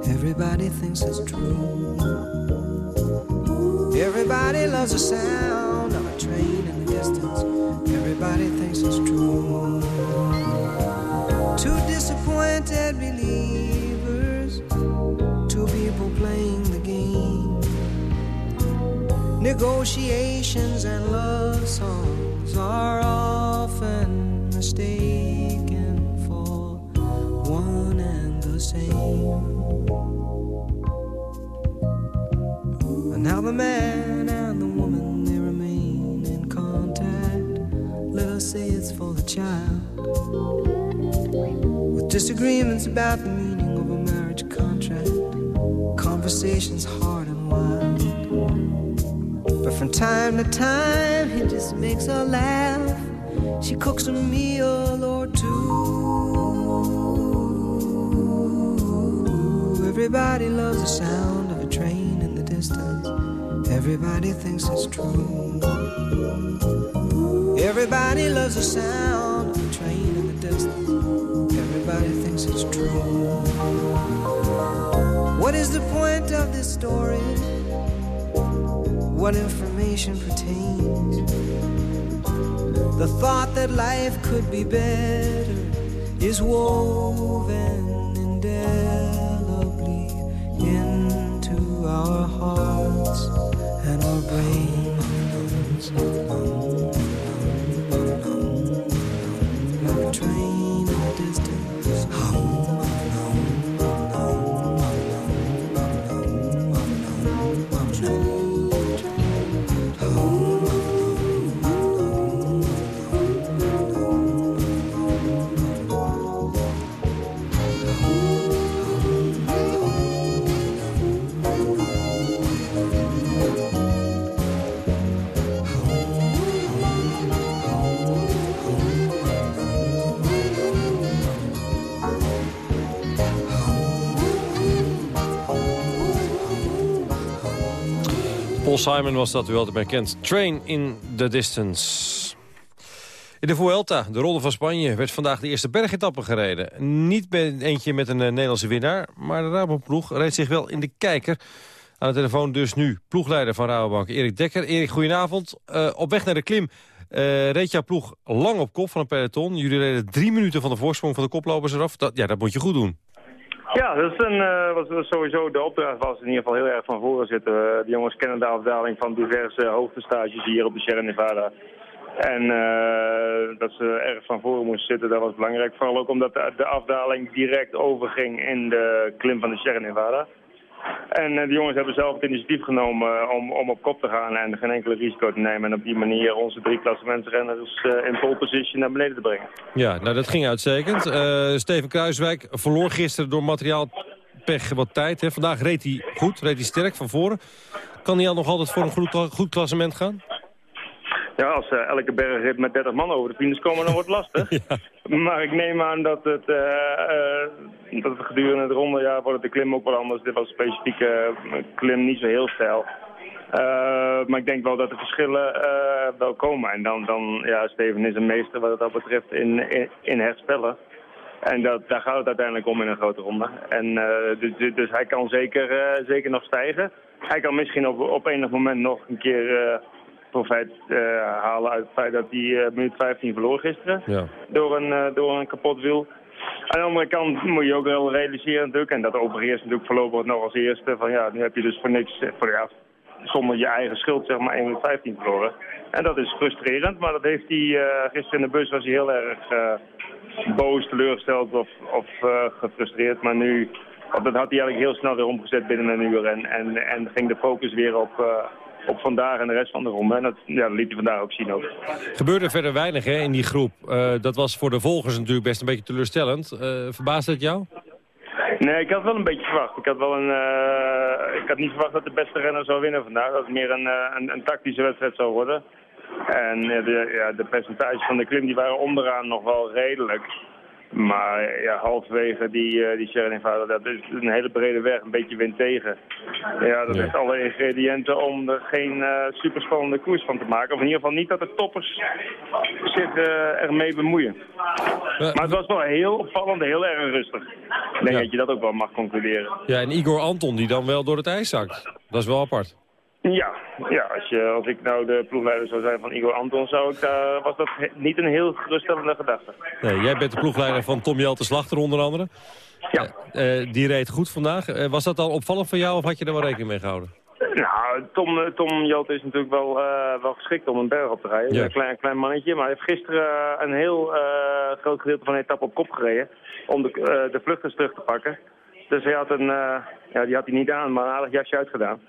Everybody thinks it's true. Everybody loves the sound of a train in the distance. Everybody thinks it's true. Playing the game. Negotiations and love songs are often mistaken for one and the same. And now the man and the woman they remain in contact. Let us say it's for the child. With disagreements about the conversations hard and wild. But from time to time, he just makes her laugh. She cooks a meal or two. Everybody loves the sound of a train in the distance. Everybody thinks it's true. Everybody loves the sound of a train in the distance. Point of this story? What information pertains? The thought that life could be better is woven indelibly into our hearts and our brains. Simon was dat u altijd bekend. Train in the distance. In de Vuelta, de Ronde van Spanje, werd vandaag de eerste bergetappe gereden. Niet eentje met een eh, Nederlandse winnaar, maar de Rabobank reed zich wel in de kijker. Aan de telefoon dus nu ploegleider van Rabobank, Erik Dekker. Erik, goedenavond. Eh, op weg naar de klim eh, reed jouw ploeg lang op kop van een peloton. Jullie reden drie minuten van de voorsprong van de koplopers eraf. Dat, ja, dat moet je goed doen. Ja, dat is een, eh, sowieso de opdracht was in ieder geval heel erg van voren zitten. Eh, de jongens kennen de afdaling van diverse hoogtestages hier op de Sierra Nevada. En eh, dat ze erg van voren moesten zitten, dat was belangrijk. Vooral ook omdat de, de afdaling direct overging in de klim van de Sierra Nevada. En eh, de jongens hebben zelf het initiatief genomen eh, om, om op kop te gaan en geen enkele risico te nemen. En op die manier onze drie klassementsrenners eh, in pole position naar beneden te brengen. Ja, nou dat ging uitstekend. Steven Kruiswijk verloor gisteren door materiaalpech wat tijd. Hè. Vandaag reed hij goed, reed hij sterk van voren. Kan hij al nog altijd voor een goed, goed klassement gaan? Ja, als eh, elke bergrit met 30 man over de finish komen, dan wordt het lastig. Maar ik neem aan dat het, eh, eh, dat het gedurende de ronde, ja, wordt de klim ook wel anders. Dit was een specifieke klim, niet zo heel stijl. Maar ik denk wel dat de verschillen wel komen. En dan, dan, ja, Steven is een meester wat dat betreft in, in, in herspellen. En dat, daar gaat het uiteindelijk om in een grote ronde. En, dus, dus- dus hij kan zeker, zeker nog stijgen. Hij kan misschien op, op enig moment nog een keer profijt eh, halen uit het feit dat hij eh, minuut 15 verloor gisteren. Ja. Door een, eh, door een kapot wiel. Aan de andere kant moet je ook wel realiseren natuurlijk, en dat overheerst natuurlijk voorlopig nog als eerste, van ja, nu heb je dus voor niks, voor, ja, zonder je eigen schuld zeg maar 1 minuut 15 verloren. En dat is frustrerend, maar dat heeft hij, eh, gisteren in de bus was hij heel erg boos, teleurgesteld of, of gefrustreerd. Maar nu, dat had hij eigenlijk heel snel weer omgezet binnen een uur en, en, en ging de focus weer op, op vandaag en de rest van de ronde. En dat, ja, dat liet hij vandaag ook zien ook. Gebeurde verder weinig hè, in die groep. Eh, dat was voor de volgers natuurlijk best een beetje teleurstellend. Eh verbaasde het jou? Nee, ik had wel een beetje verwacht. Ik had, wel een, eh, ik had niet verwacht dat de beste renner zou winnen vandaag. Dat het meer een, een, een tactische wedstrijd zou worden. En de, ja, de percentages van de klim die waren onderaan nog wel redelijk. Maar ja, halverwege die, eh die Sierra Nevada, dat is een hele brede weg, een beetje wind tegen. Ja, dat Ja. heeft alle ingrediënten om er geen eh superspannende koers van te maken. Of in ieder geval niet dat de toppers zich eh, ermee bemoeien. Maar het was wel heel opvallend, heel erg rustig. Ik denk Ja. dat je dat ook wel mag concluderen. Ja, en Igor Anton die dan wel door het ijs zakt. Dat is wel apart. Ja, ja als, je, als ik nou de ploegleider zou zijn van Igor Anton, zou ik, daar was dat he- niet een heel geruststellende gedachte. Nee, jij bent de ploegleider van Tom Jelte Slachter onder andere. Ja. Eh, eh, die reed goed vandaag. Eh, was dat dan opvallend van jou of had je er wel rekening mee gehouden? Nou, Tom, Tom Jelte is natuurlijk wel, wel geschikt om een berg op te rijden. Ja. Een klein, klein mannetje, maar hij heeft gisteren een heel groot gedeelte van de etappe op kop gereden. Om de, de vluchters terug te pakken. Dus hij had een, ja, die had hij niet aan, maar een aardig jasje uitgedaan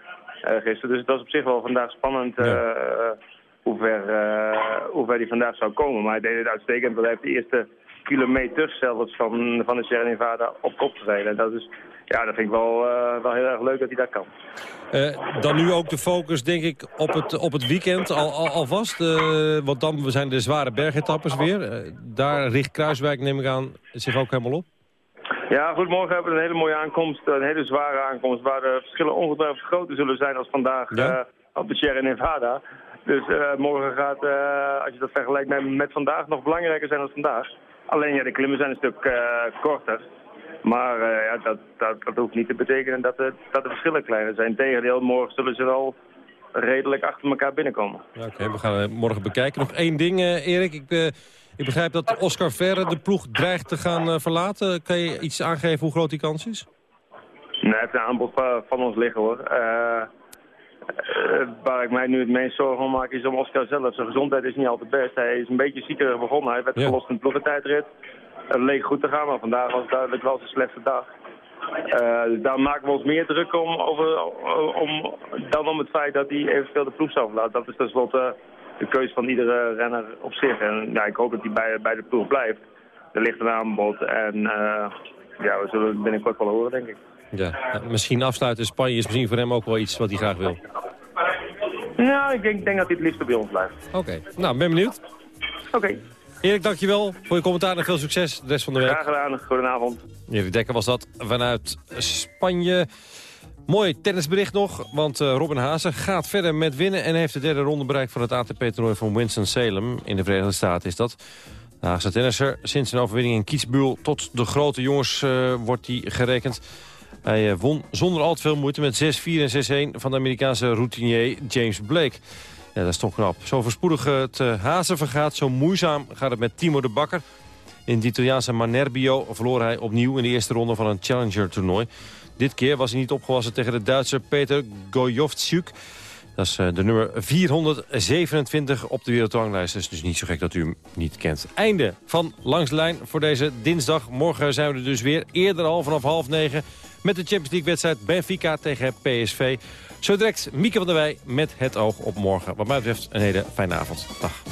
gisteren. Dus dat is op zich wel vandaag spannend eh, hoe, ver, eh, hoe ver hij vandaag zou komen. Maar hij deed het uitstekend, want hij heeft de eerste kilometer zelfs van, van de Sierra Nevada op kop gereden. En dat is ja, dat vind ik wel, eh, wel heel erg leuk dat hij dat kan. Dan nu ook de focus, denk ik, op het, op het weekend al, al, alvast. eh, want dan zijn de zware bergetappes weer. Daar richt Kruiswijk, neem ik aan, zich ook helemaal op. Ja, goed, morgen hebben we een hele mooie aankomst, een hele zware aankomst... waar de verschillen ongetwijfeld groter zullen zijn als vandaag eh, op de Sierra Nevada. Dus eh, morgen gaat, eh, als je dat vergelijkt met, met vandaag, nog belangrijker zijn dan vandaag. Alleen ja, de klimmen zijn een stuk eh, korter. Maar eh, ja, dat, dat, dat hoeft niet te betekenen dat de, dat de verschillen kleiner zijn. Integendeel, morgen zullen ze wel redelijk achter elkaar binnenkomen. Oké, we gaan morgen bekijken. Nog één ding, eh, Erik. Ik, eh, ik begrijp dat Oscar Verre de ploeg dreigt te gaan eh, verlaten. Kan je iets aangeven hoe groot die kans is? Nee, het is een aanbod van, van ons liggen hoor. Eh, eh, waar ik mij nu het meest zorgen om maak is om Oscar zelf. Zijn gezondheid is niet altijd best. Hij is een beetje zieker begonnen. Hij werd Ja. gelost in de ploegentijdrit. Het leek goed te gaan, maar vandaag was het duidelijk wel zijn slechtste dag. Eh, dus daar maken we ons meer druk om, over, om dan om het feit dat hij eventueel de ploeg zou verlaten. Dat is tenslotte de keuze van iedere renner op zich. En ja, ik hoop dat hij bij, bij de ploeg blijft. Er ligt een aanbod en eh, ja, we zullen het binnenkort wel horen, denk ik. Ja. Ja, misschien afsluiten in Spanje is misschien voor hem ook wel iets wat hij graag wil. Ja, ik denk, denk dat hij het liefst bij ons blijft. Oké, nou, ben benieuwd. Oké. Erik, dankjewel voor je commentaar en veel succes de rest van de week. Graag gedaan, goedenavond. Erik Dekker was dat vanuit Spanje. Mooi tennisbericht nog, want eh, Robin Haase gaat verder met winnen... en heeft de derde ronde bereikt van het ATP-toernooi van Winston-Salem. In de Verenigde Staten is dat. De Haagse tennisser, sinds zijn overwinning in Kitzbühel... tot de grote jongens eh, wordt hij gerekend. Hij eh, won zonder al te veel moeite met 6-4 en 6-1... van de Amerikaanse routinier James Blake. Ja, dat is toch knap. Zo voorspoedig het Hazen vergaat, zo moeizaam gaat het met Timo de Bakker. In het Italiaanse Manerbio verloor hij opnieuw in de eerste ronde van een Challenger-toernooi. Dit keer was hij niet opgewassen tegen de Duitser Peter Gojovtsjuk. Dat is uh, de nummer 427 op de wereldranglijst. Dus, dus niet zo gek dat u hem niet kent. Einde van Langs de Lijn voor deze dinsdag. Morgen zijn we er dus weer. Eerder al vanaf half negen met de Champions League-wedstrijd Benfica tegen PSV. Zo direct Mieke van der Wij met het oog op morgen. Wat mij betreft een hele fijne avond. Dag.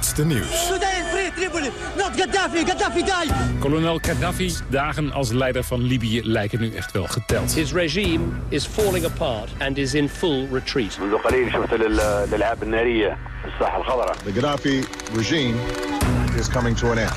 laatste nieuws. Sudan free Tripoli, not Gaddafi, Gaddafi die. Kolonel Gaddafi's dagen als leider van Libië lijken nu echt wel geteld. His regime is falling apart and is in full retreat. منذ قليل شفت الالعاب الناريه في الساحه الخضراء. The Gaddafi regime is coming to an end.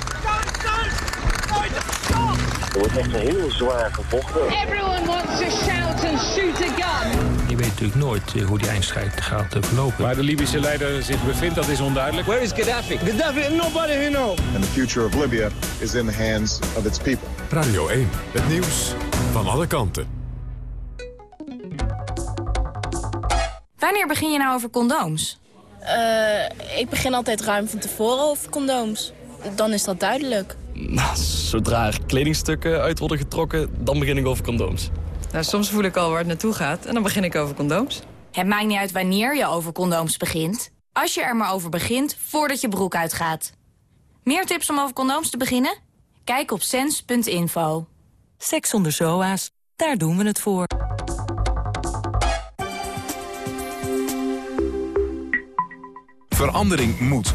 Er wordt echt heel zwaar gevochten. Everyone wants to shout and shoot a gun. Je weet natuurlijk nooit eh, hoe die eindstrijd gaat eh, verlopen. Waar de Libische leider zich bevindt, dat is onduidelijk. Where is Gaddafi? Gaddafi, nobody who knows. And the future of Libya is in the hands of its people. Radio 1, het nieuws van alle kanten. Wanneer begin je nou over condooms? Eh, ik begin altijd ruim van tevoren over condooms. Dan is dat duidelijk. Nou, zodra er kledingstukken uit worden getrokken, dan begin ik over condooms. Nou, soms voel ik al waar het naartoe gaat en dan begin ik over condooms. Het maakt niet uit wanneer je over condooms begint. Als je er maar over begint, voordat je broek uitgaat. Meer tips om over condooms te beginnen? Kijk op sens.info. Seks zonder zoa's, daar doen we het voor. Verandering moet,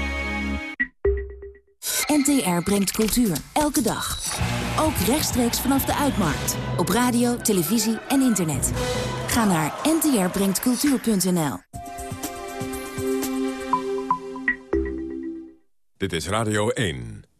NTR brengt cultuur, elke dag. Ook rechtstreeks vanaf de Uitmarkt. Op radio, televisie en internet. Ga naar ntrbrengtcultuur.nl Dit is Radio 1.